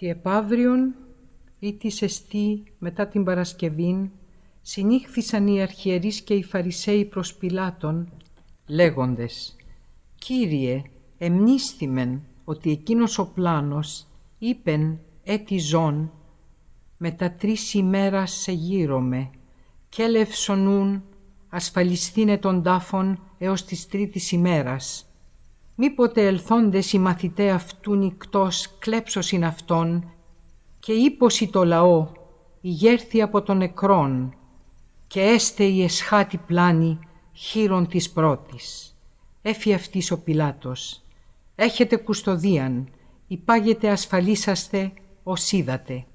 Τι επαύριον ή της εστί μετά την Παρασκευήν συνήχθησαν οι αρχιερείς και οι Φαρισαίοι προς Πιλάτων λέγοντες «Κύριε, εμνίστημεν ότι εκείνος ο πλάνος είπεν έτι ζών μετά τρεις ημέρας σε γύρωμε και ελευσονούν ασφαλιστήνε των τάφων έως της τρίτης ημέρας μήποτε ελθόντες οι μαθητέ αυτού νυκτός κλέψωσιν αυτόν και ύποσι το λαό ηγέρθη από τον νεκρόν και έστε η εσχάτη πλάνη χείρον της πρώτης. Έφη αυτής ο Πιλάτος. Έχετε κουστοδίαν, υπάγετε ασφαλίσαστε ως είδατε.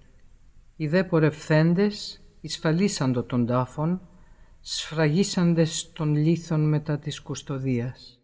Οι δε πορευθέντες εισφαλίσαντο των τάφων, σφραγίσαντες των λίθων μετά της κουστοδίας.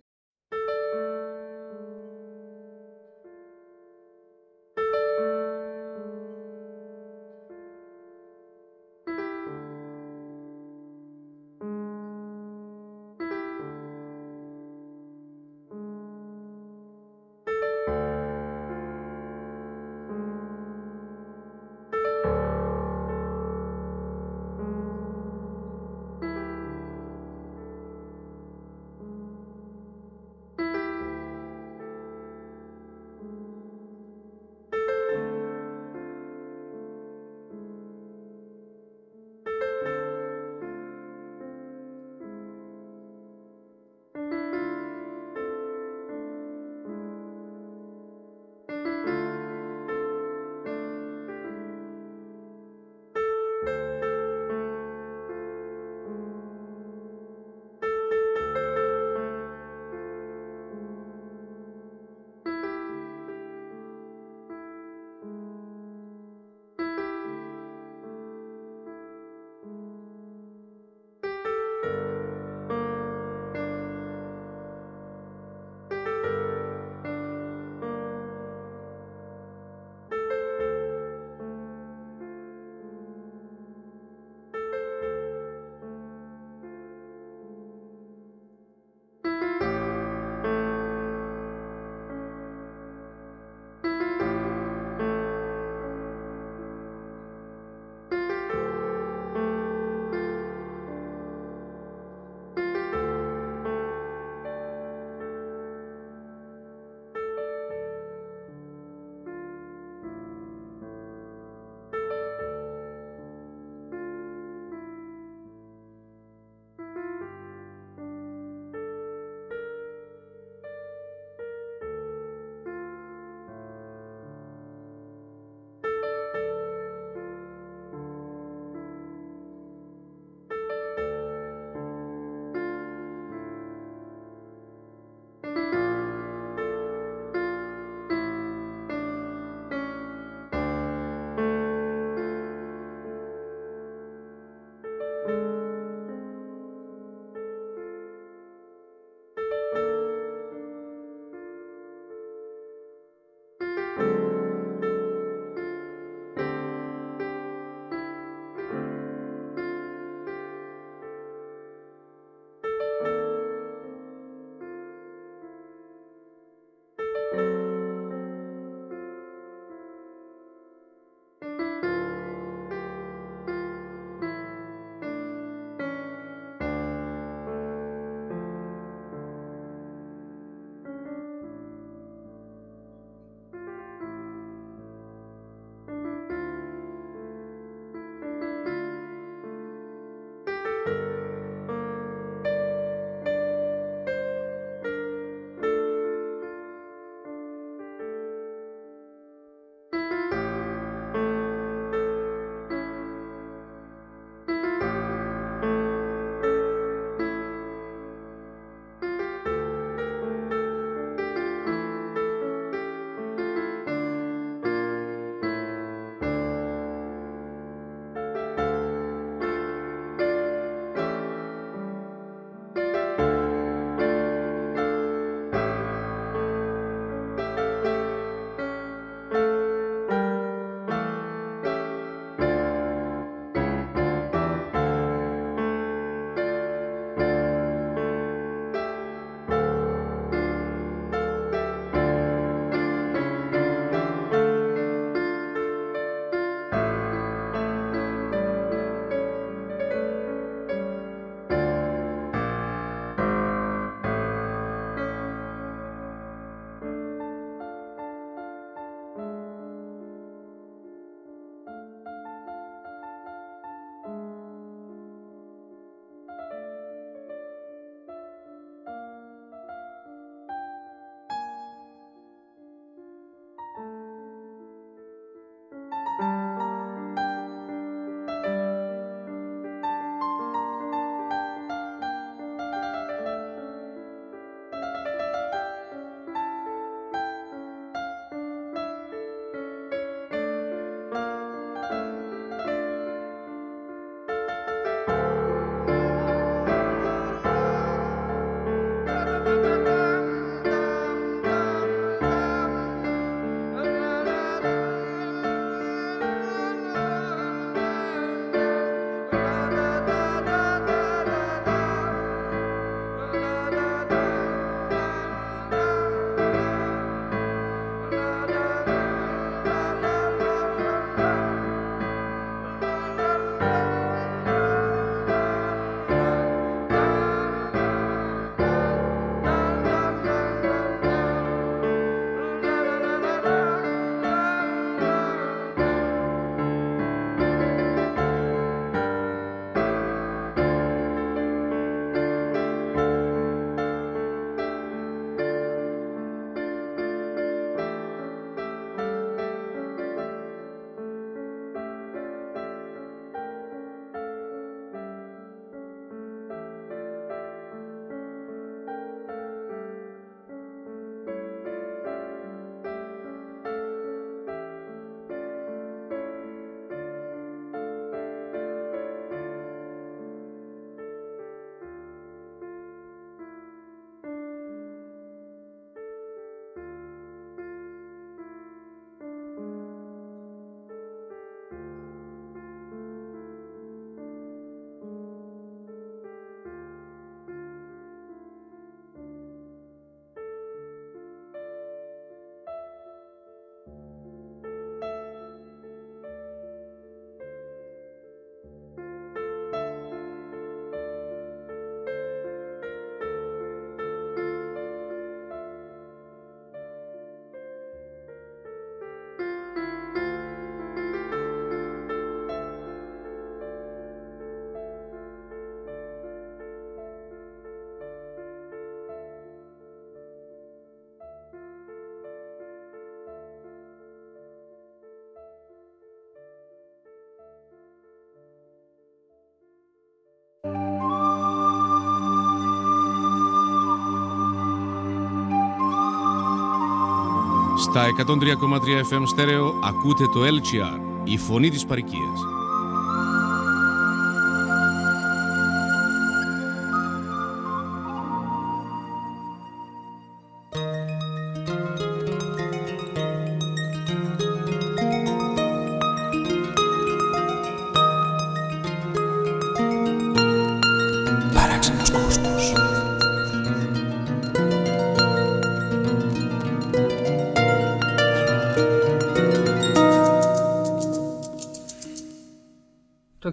Στα 103,3 FM στέρεο ακούτε το LGR, η φωνή της παροικίας.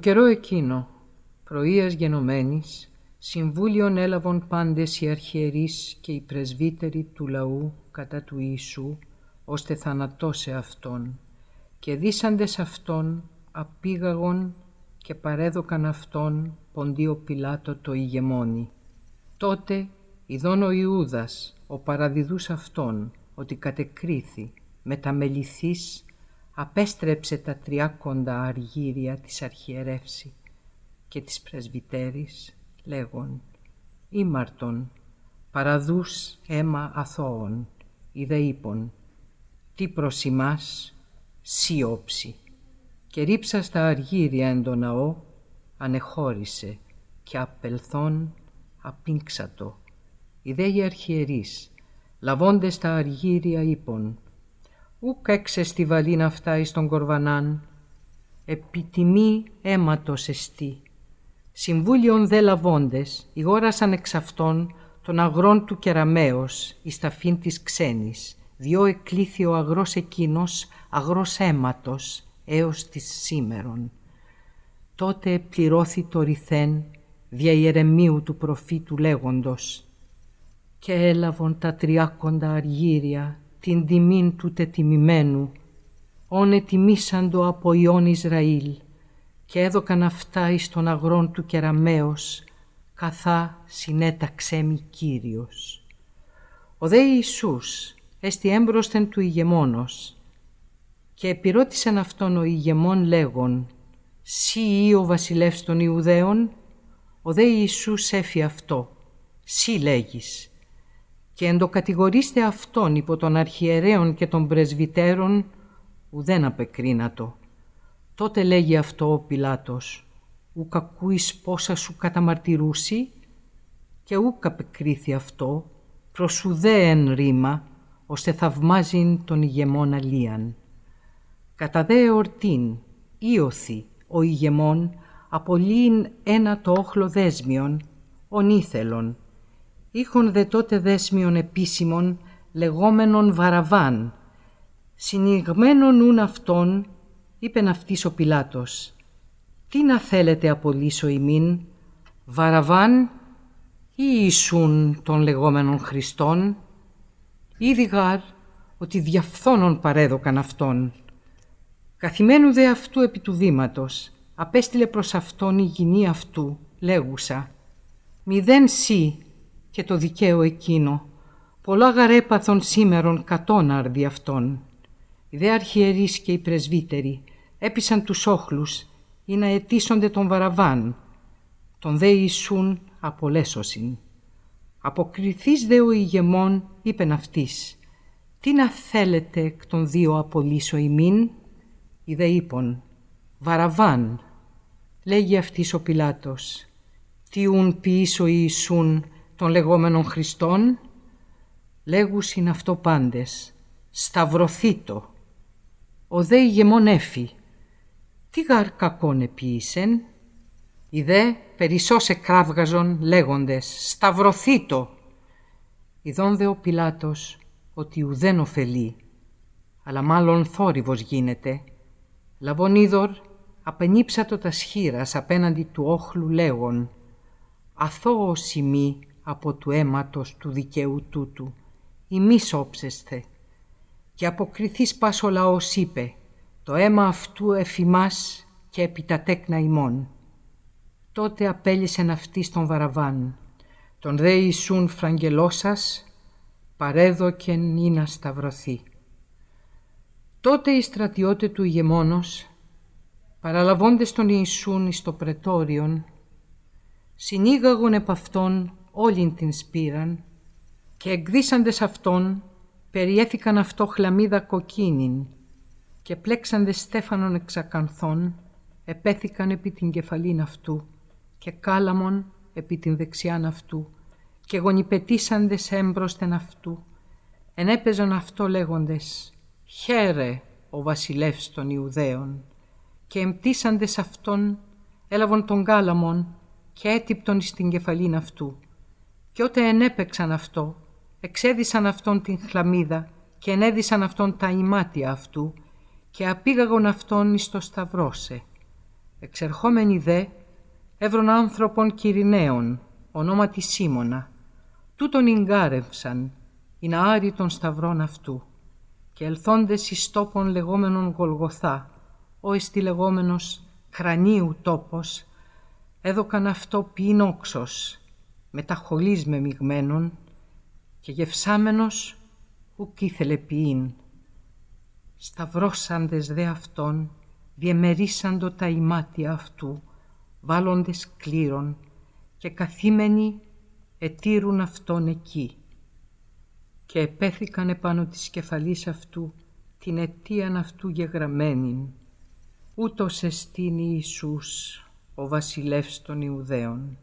Καιρό εκείνο, πρωίας γενομένης, συμβούλιον έλαβον πάντες οι αρχιερείς και οι πρεσβύτεροι του λαού κατά του Ιησού, ώστε θανατώσε Αυτόν, και δίσαντες Αυτόν απήγαγον και παρέδωκαν Αυτόν ποντίο Πιλάτο το ηγεμόνι. Τότε ειδών ο Ιούδας, ο παραδιδούς Αυτόν, ότι κατεκρίθη μεταμεληθής απέστρεψε τα τριάκοντα αργύρια της αρχιερεύση και της πρεσβυτέρης λέγον «Ήμαρτον, παραδούς αίμα αθώων, είδε είπον, τι προς ημάς σιώψη». Και ρίψα στα αργύρια εν το ναό, ανεχώρησε και απελθόν απίνξατο. Ιδέ οι αρχιερείς, λαβώντες τα αργύρια είπον, ούκ έξε βαλήν αυτά εις τον κορβανάν, επιτιμή αίματος εστί. Συμβούλιον δε λαβώντες, ηγόρασαν εξ αυτών τον αγρόν του κεραμέως εις τα φύν της ξένης, διό εκλήθη ο αγρός εκείνος αγρός αίματος έως της σήμερον. Τότε πληρώθη το ρηθέν δια Ιερεμίου του προφήτου λέγοντος «Και έλαβον τα τριάκοντα αργύρια την τιμήν του τετιμημένου, όν ετιμήσαντο από Ιών Ισραήλ, και έδωκαν αυτά εις τον αγρόν του κεραμέως, καθά συνέταξέ μη Κύριος. Ο δε Ιησούς έστι έμπροσθεν του ηγεμόνος, και επιρώτησαν αυτόν ο ηγεμόν λέγον, «Σύ ή ο βασιλεύς των Ιουδαίων» Ο δε Ιησούς έφη αυτό, «Σύ λέγεις» και εντοκατηγορήστε αυτόν υπό των αρχιερέων και των πρεσβυτέρων, ουδέν απεκρίνατο. Τότε λέγει αυτό ο Πιλάτος, ουκ ακούεις πόσα σου καταμαρτυρούσι, και ουκ απεκρίθη αυτό, προς ουδέ εν ρήμα, ώστε θαυμάζειν τον ηγεμόν αλίαν. Κατά δε εορτήν, ήωθη ο ηγεμόν, απολύειν ένα το όχλο δέσμιον, ον ήθελον, είχον δε τότε δέσμιον επίσημον λεγόμενον Βαραβάν. Συνηγμένον ούν αυτόν, είπεν αυτής ο Πιλάτος, «Τι να θέλετε απολύσω ημίν, Βαραβάν ή Ιησούν των λεγόμενων Χριστών, ήδη γάρ ότι διαφθόνων παρέδωκαν αυτόν. Καθημένου δε αυτού επί του βήματος, απέστειλε προς αυτόν η γυνή αυτού, λέγουσα, «Μηδέν σύ και το δικαίο εκείνο. Πολλά γαρέπαθον σήμερον κατόναρ δι' αυτόν. Οι δε αρχιερείς και οι πρεσβύτεροι έπισαν τους όχλους ή να αιτήσονται τον Βαραβάν. Τον δε Ιησούν απολέσωσιν. Αποκριθείς δε ο ηγεμόν είπεν αυτής. Τι να θέλετε εκ των δύο απολύσω ημίν; Οι δε είπον. Βαραβάν. Λέγει αυτής ο Πιλάτος. Τι ουν ποιήσω Ιησούν των λεγόμενων Χριστών, λέγουσιν αυτό πάντες, σταυρωθήτο. Ο δε ηγεμόν έφη, τι γαρ κακόν επίησεν, οι δε περισσός εκράβγαζον λέγοντες, σταυρωθήτο. Ιδών δε ο Πιλάτος ότι ουδέν ωφελεί, αλλά μάλλον θόρυβος γίνεται. Λαβών είδωρ απενύψατο τα σχήρας απέναντι του όχλου λέγον, αθώο σημεί από του αίματος του δικαίου τούτου, μη σώψεσθε. Και αποκριθείς πας ο λαός είπε, το αίμα αυτού εφημάς και επί τα τέκνα ημών. Τότε απέλησεν αυτή στον Βαραβάν, τον δε Ιησούν φραγγελώσας, παρέδοκεν ή να σταυρωθεί. Τότε οι στρατιώτες του ηγεμόνος, παραλαβώντες τον Ιησούν εις το πρετόριον, συνήγαγον επ' αυτόν όλην την σπήραν και εκδίσαντες αυτόν περιέθηκαν αυτό χλαμίδα κοκκίνην και πλέξαντε στέφανον εξακανθών επέθηκαν επί την κεφαλήν αυτού και κάλαμον επί την δεξιάν αυτού και γονιπετήσαντες έμπροσθεν αυτού ενέπαιζον αυτό λέγοντες «Χαίρε ο βασιλεύς των Ιουδαίων» και εμπτήσαντες αυτόν έλαβον τον κάλαμον και έτυπτον στην κεφαλήν αυτού. Και ότε ενέπαιξαν αυτό, εξέδισαν αυτόν την χλαμίδα και ενέδισαν αυτόν τα ημάτια αυτού και απήγαγον αυτόν εις το σταυρώσε. Εξερχόμενοι δε, έβρον άνθρωπον κυριναίων, ονόματι Σίμωνα, τούτον εγκάρευσαν, ειν άρη των σταυρών αυτού, και ελθόντες εις τόπον λεγόμενον Γολγοθά, ο εστι λεγόμενος κρανίου τόπος, έδωκαν αυτό ποιήν όξος, με τα χολής μεμειγμένων, και γευσάμενος ουκ ήθελε ποιήν. Σταυρώσαντες δε αυτόν, διεμερίσαντο τα ημάτια αυτού, βάλλοντες κλήρων και καθήμενοι ετήρουν αυτόν εκεί. Και επέθηκαν επάνω της κεφαλής αυτού την αιτίαν αυτού γεγραμμένην. Ούτως εστίν Ιησούς, ο βασιλεύς των Ιουδαίων.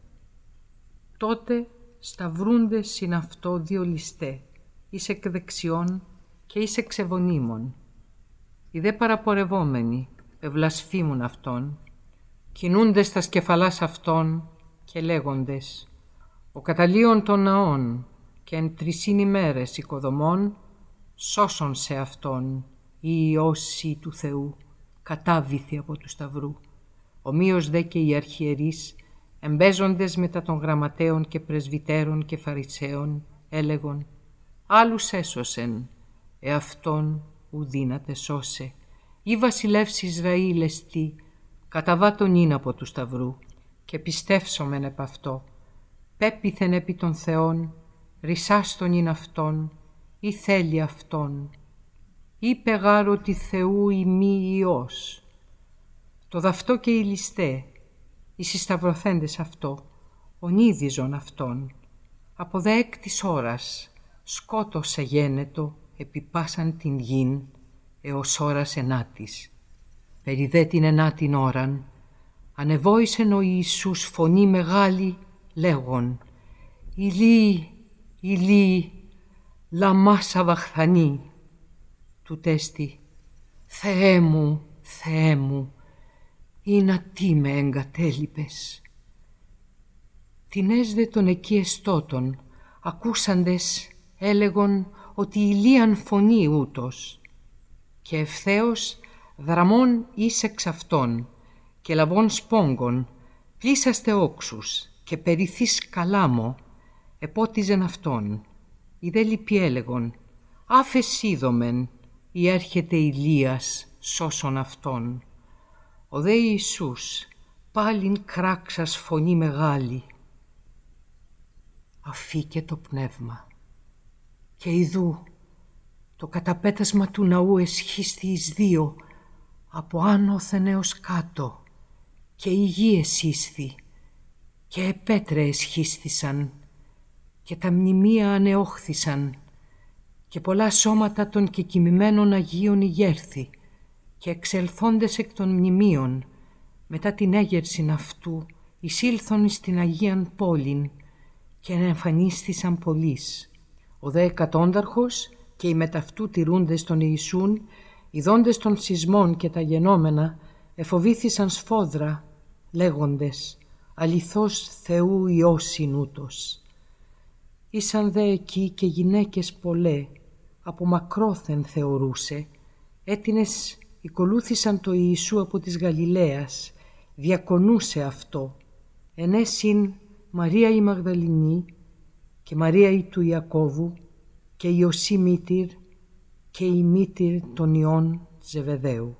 Τότε σταυρούνται συν αυτό δύο ληστέ, εις εκ δεξιών και εις εκ ξεβονίμων. Οι δε παραπορευόμενοι ευλασφήμουν αυτόν, κινούνται στα σκεφαλάς αυτών και λέγοντες «Ο καταλίων των ναών και εν τρισήν ημέρες οικοδομών σώσον σε αυτόν η Υιώση του Θεού κατάβηθη από του Σταυρού». Ομοίως δε και οι αρχιερείς, εμπέζοντες μετά των γραμματέων και πρεσβυτέρων και φαρισαίων, έλεγον «Άλλους έσωσεν, εαυτόν ουδύνατε σώσε, ή βασιλεύς Ισραήλ εστί, καταβά τον είναι από του Σταυρού, και πιστεύσομεν επ' αυτό, πέπιθεν επί των Θεών, ρισάστον είναι αυτόν, ή θέλει αυτόν, είπε γάρο τη Θεού η μη Υιός, το δαυτό και οι ληστέ, οι συσταυρωθέντες αυτό, ονίδιζον αυτόν. Από δε έκτης ώρας σκότωσε γένετο επί πάσαν την γην έως ώρας ενάτης. Περί δε την ενάτην ώραν ανεβόησεν ο Ιησούς φωνή μεγάλη λέγον «Ηλί, ηλί, λαμάσα βαχθανή» του τέστη «Θεέ μου, Θεέ μου, ή να τι με εγκατέλειπες. Την έσδε των εκεί εστώτων, ακούσαντες έλεγον ότι ηλίαν φωνή ούτως και ευθέως δραμών εις εξ αυτών και λαβών σπόγκων πλήσαστε όξους και περιθείς καλάμο επότιζεν αυτόν. Οι δε λυπή έλεγον άφες είδομεν ή έρχεται Ηλίας σώσον αυτόν. Ο δε Ιησούς πάλιν κράξας φωνή μεγάλη. Αφήκε το πνεύμα και ειδού το καταπέτασμα του ναού εσχίστη εις δύο από άνωθεν έως κάτω και η γη εσύσθη και επέτρε εσχίστησαν και τα μνημεία ανεόχθησαν και πολλά σώματα των κεκοιμημένων Αγίων ηγέρθη και εξελθόντες εκ των μνημείων μετά την έγερσιν αυτού εισήλθον στην Αγίαν Πόλην και εμφανίστησαν πολλοί. Ο δε εκατόνταρχος και οι μεταυτού τηρούντες των Ιησούν, ειδώντες των σεισμών και τα γενόμενα, εφοβήθησαν σφόδρα, λέγοντες «Αληθώς Θεού Υιός συνούτος». Ήσαν δε εκεί και γυναίκες πολλέ, από μακρόθεν θεωρούσε, έτινες Οικολούθησαν το Ιησού από της Γαλιλαίας, διακονούσε αυτό, ενέσυν Μαρία η Μαγδαληνή και Μαρία η του Ιακώβου και η Οσή Μήτυρ και η Μήτυρ των Ιών Ζεβεδαίου.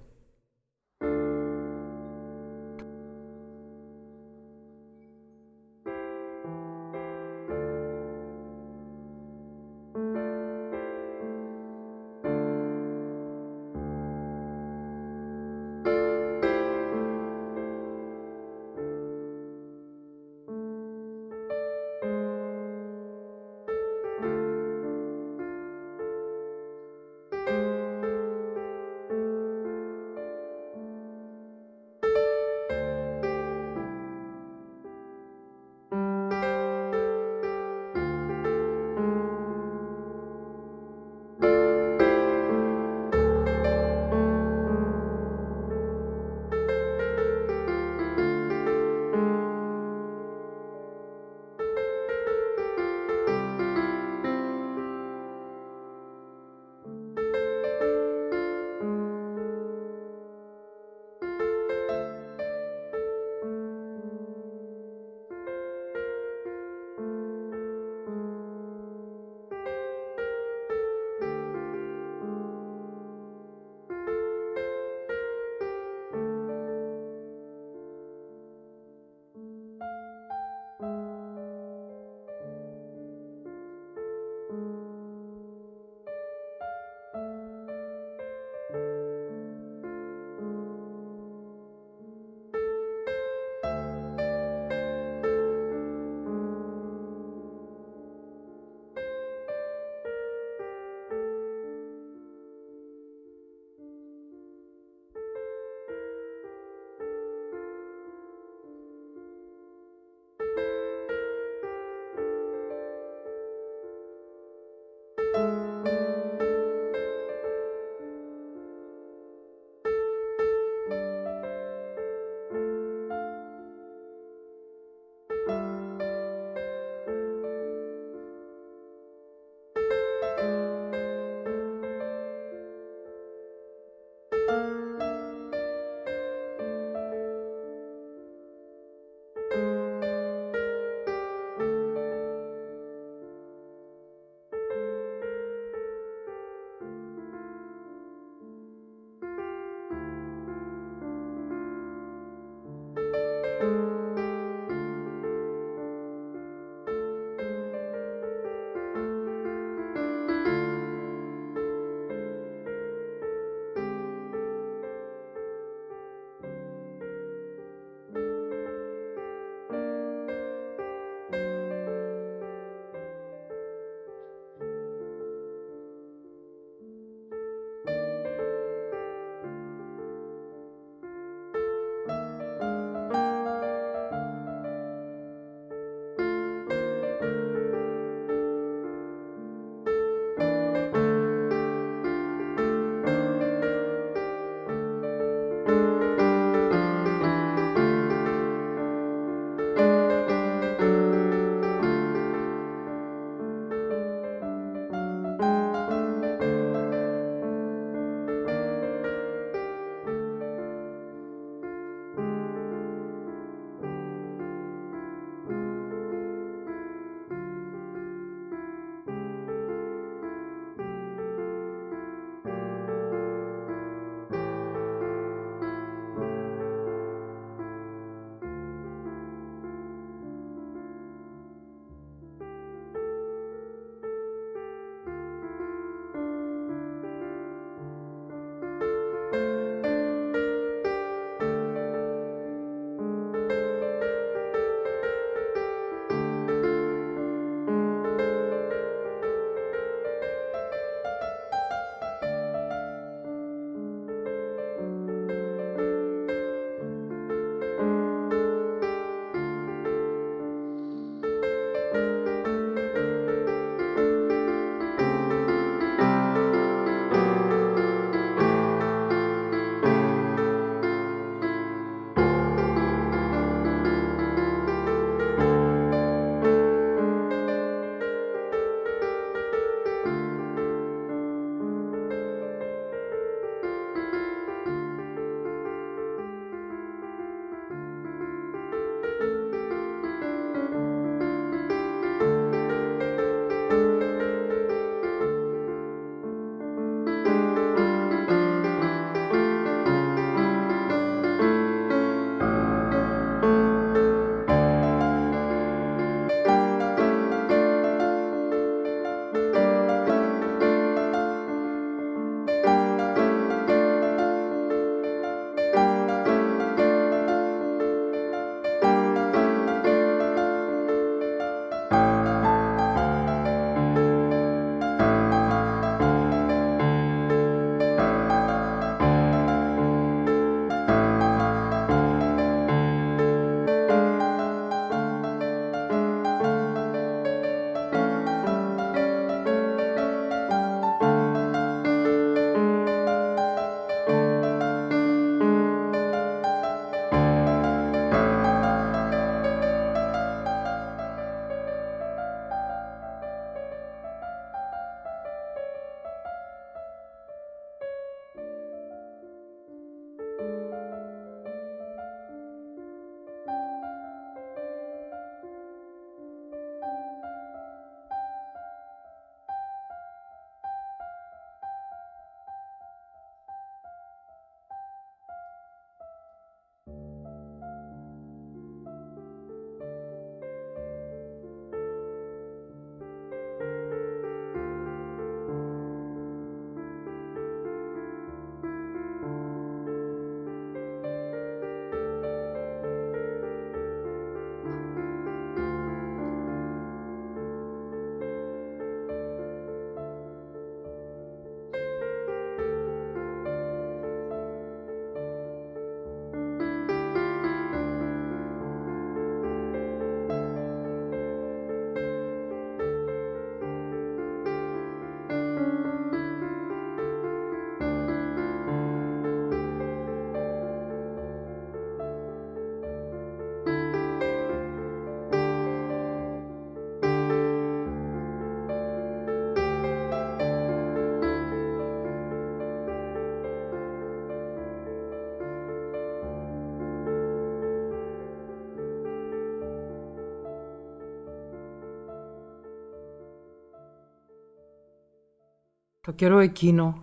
Το καιρό εκείνο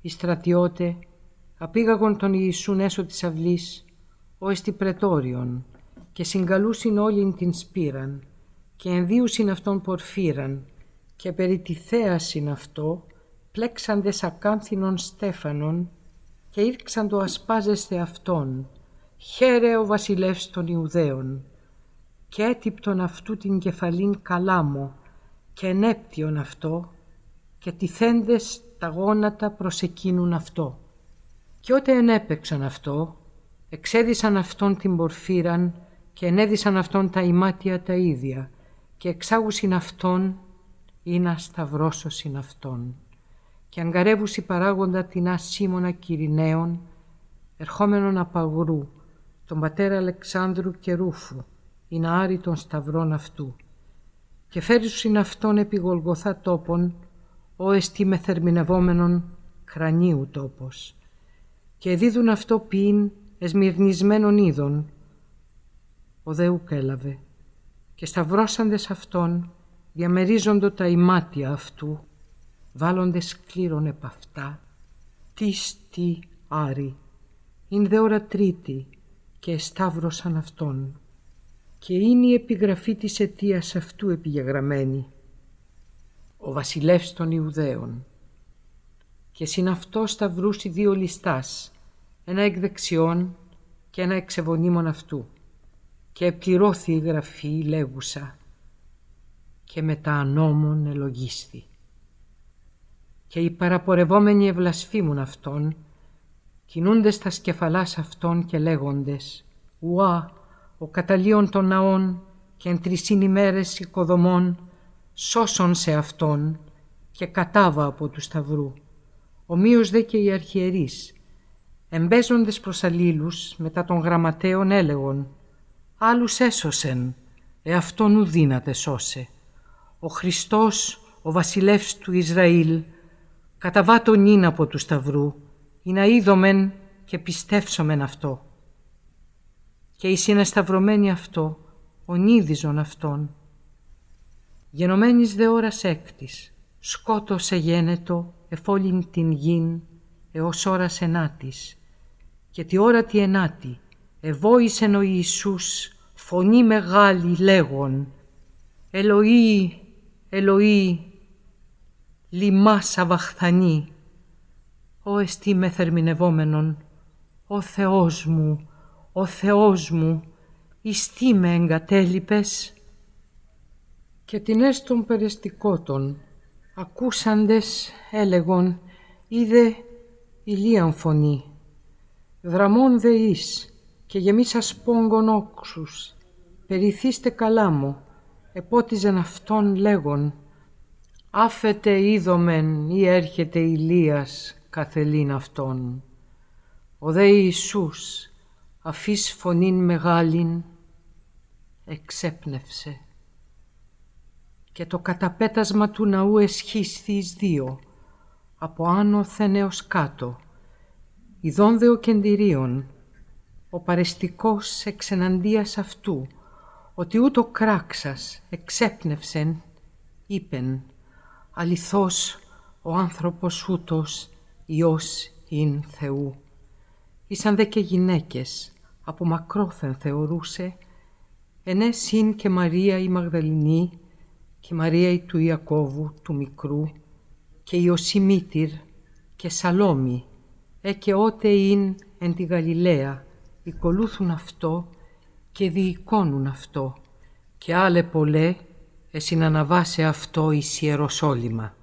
οι στρατιώτε απήγαγον τον Ιησούν έσω της αυλής ο εστι πρετόριον και συγκαλούσιν όλην την σπήραν και ενδύουσιν αυτόν πορφύραν και περί τη θέασιν αυτό πλέξαντες ακάνθινον στέφανον και ήρξαν το ασπάζεστε αυτόν χαίρε ο βασιλεύς των Ιουδαίων και έτυπτον αυτού την κεφαλήν καλάμο και ενέπτυον αυτό και τυθέντες τα γόνατα προς εκείνουν αυτό. Και ότε ενέπεξαν αυτό, εξέδισαν αυτόν την πορφύραν και ενέδισαν αυτόν τα ημάτια τα ίδια και εξάγουσιν αυτόν ή να σταυρώσωσιν αυτόν. Και αγκαρεύουσι παράγοντα την ασήμωνα Κυριναίων, ερχόμενον απαγρού, τον πατέρα Αλεξάνδρου και Ρούφου, ή να άρει των σταυρών αυτού. Και φέρουσιν αυτόν επί Γολγοθά τόπον, ο εστί μεθερμινευόμενον κρανίου τόπος. Και δίδουν αυτό ποιήν εσμυρνισμένων είδων, ο Δεούκ έλαβε και σταυρώσαντες αυτόν διαμερίζοντο τα ημάτια αυτού βάλλονται σκλήρων επ' αυτά τις τι άρη είναι δε ώρα τρίτη και σταύρωσαν αυτόν και είναι η επιγραφή της αιτίας αυτού επιγεγραμμένη ο βασιλεύς των Ιουδαίων και συν αυτό σταυρούσι δύο ληστάς ένα εκ δεξιών και ένα εξεβονίμων αυτού και επληρώθη η γραφή λέγουσα και μετά ανώμων ελογίσθη. Και οι παραπορευόμενοι ευλασφήμουν αυτόν, κινούνται στα σκεφαλάς αυτών και λέγοντες «Ουά, ο καταλίων των ναών και εν τρισήν ημέρες οικοδομών, σώσον σε αυτόν και κατάβα από του σταυρού. Ομοίως δε και οι αρχιερείς, εμπέζοντες προς αλλήλους μετά των γραμματέων έλεγον άλλους έσωσεν, εαυτόν ου δύναται σώσε. Ο Χριστός, ο βασιλεύς του Ισραήλ, καταβά τον νυν από του σταυρού, ή να είδομεν και πιστεύσομεν αυτό. Και η συνεσταυρωμένη αυτό, ονίδιζον αυτόν. Γενομένης δε ώρας έκτης, σκότωσε γένετο εφόλην την γην έως ώρας ενάτης, και τη ώρα τη ενάτη, Εβόησεν ο Ιησούς φωνή μεγάλη λέγον «Ελοή, Ελοή, λιμά σαβαχθανή, ο εστί με θερμινευόμενον, ο Θεός μου, ο Θεός μου, τι με εγκατέλειπες» και την έστων περιστικότων, ακούσαντες έλεγον «Είδε ηλίαν φωνή, δραμών δε εις, και γεμίσας πόγκον όξους. Περιθύστε καλά μου, επότιζεν αυτόν λέγον, άφετε είδομεν ή έρχεται Ηλίας καθελήν αυτόν. Ο δε Ιησούς, αφής φωνήν μεγάλην, εξέπνευσε. Και το καταπέτασμα του ναού εσχίσθη εις δύο, από άνωθεν έως κάτω, ειδών δε ο κεντηρίων, ο παρεστικός εξεναντίας αυτού, ότι ούτω κράξας εξέπνευσεν, είπεν, αληθώς ο άνθρωπος ούτως Υιός ειν Θεού. Ήσαν δε και γυναίκες, από μακρόθεν θεωρούσε, ενές συν και Μαρία η Μαγδαληνή και Μαρία η του Ιακώβου του μικρού και η Οσιμήτηρ και Σαλόμη, ε και ότε ειν εν τη Γαλιλαία, οικολούθουν αυτό και διεικόνουν αυτό και άλλε πολλέ εσυναναβάσε αυτό εις Ιεροσόλυμα.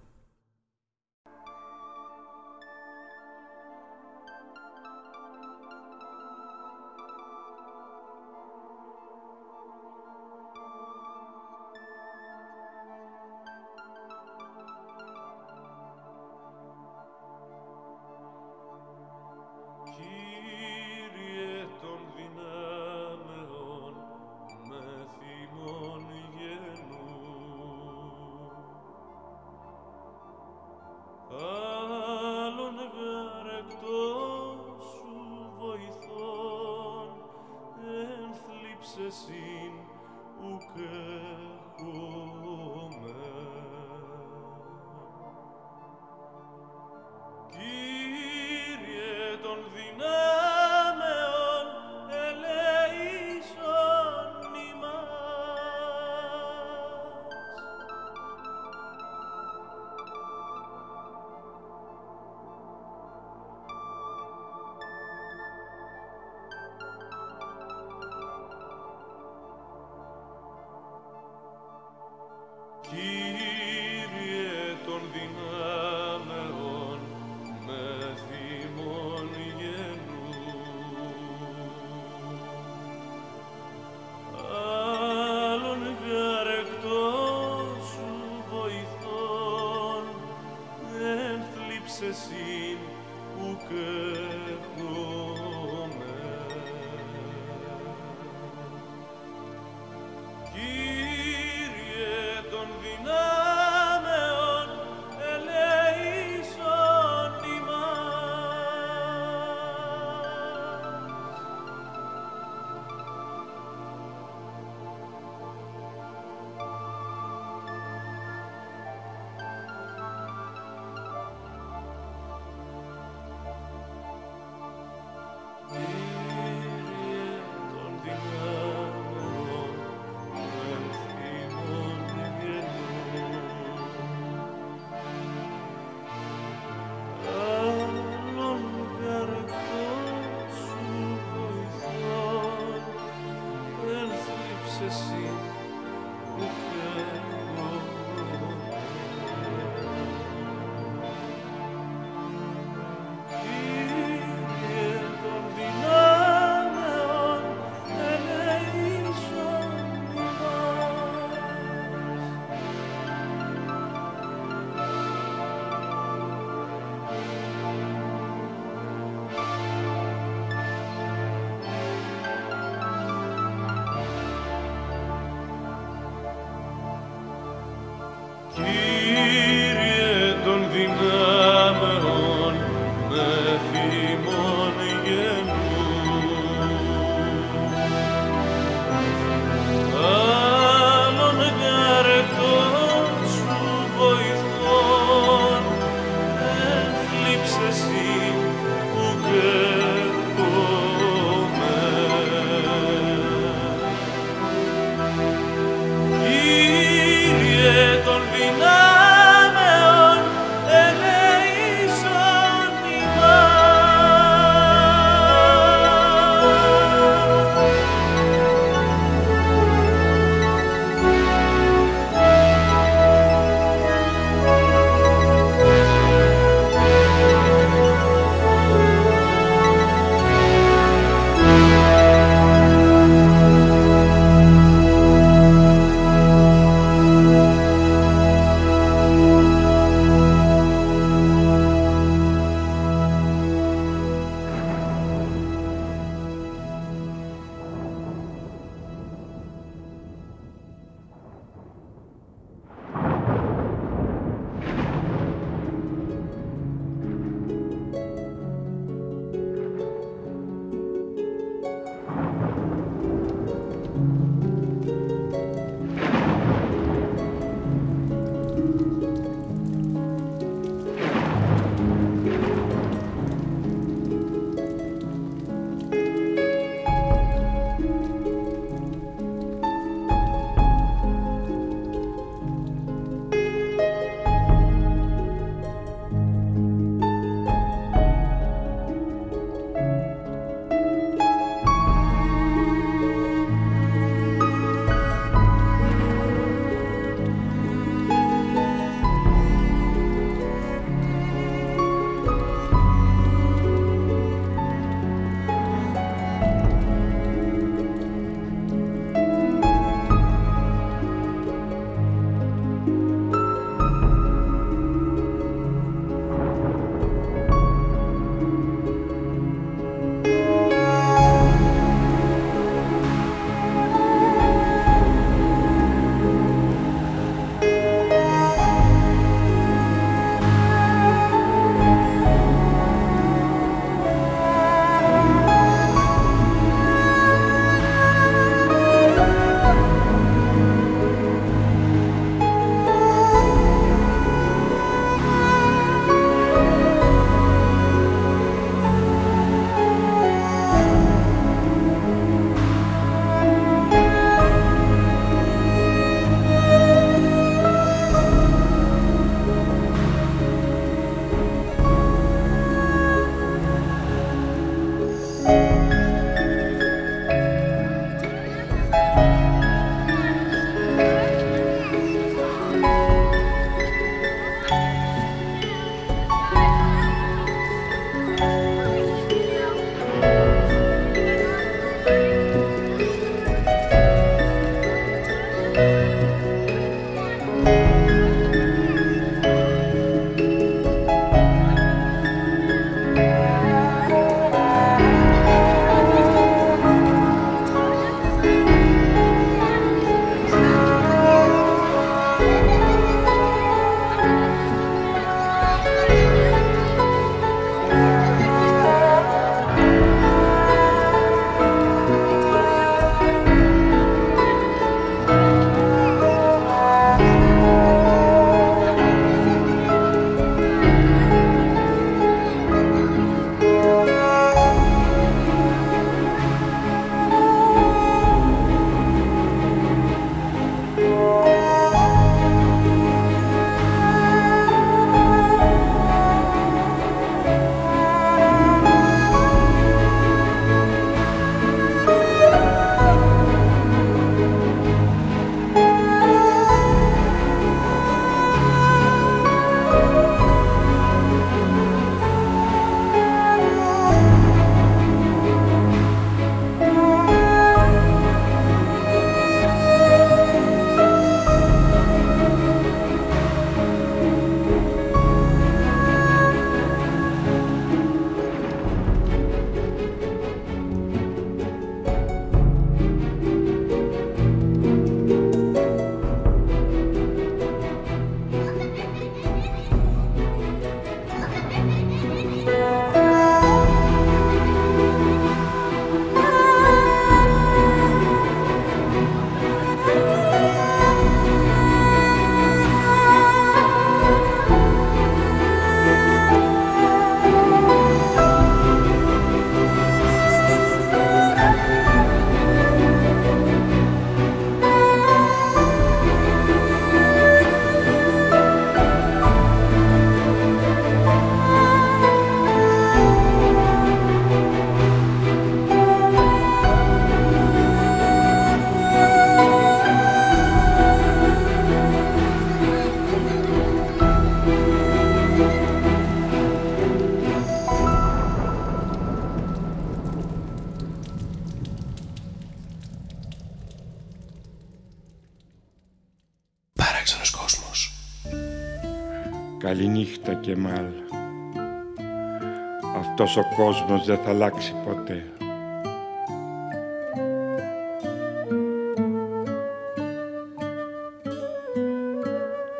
Κόσμος δεν θα αλλάξει ποτέ.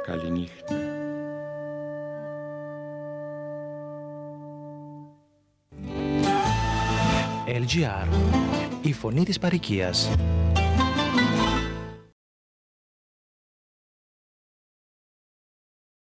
Καληνύχτα. LGR. Η φωνή της παροικίας.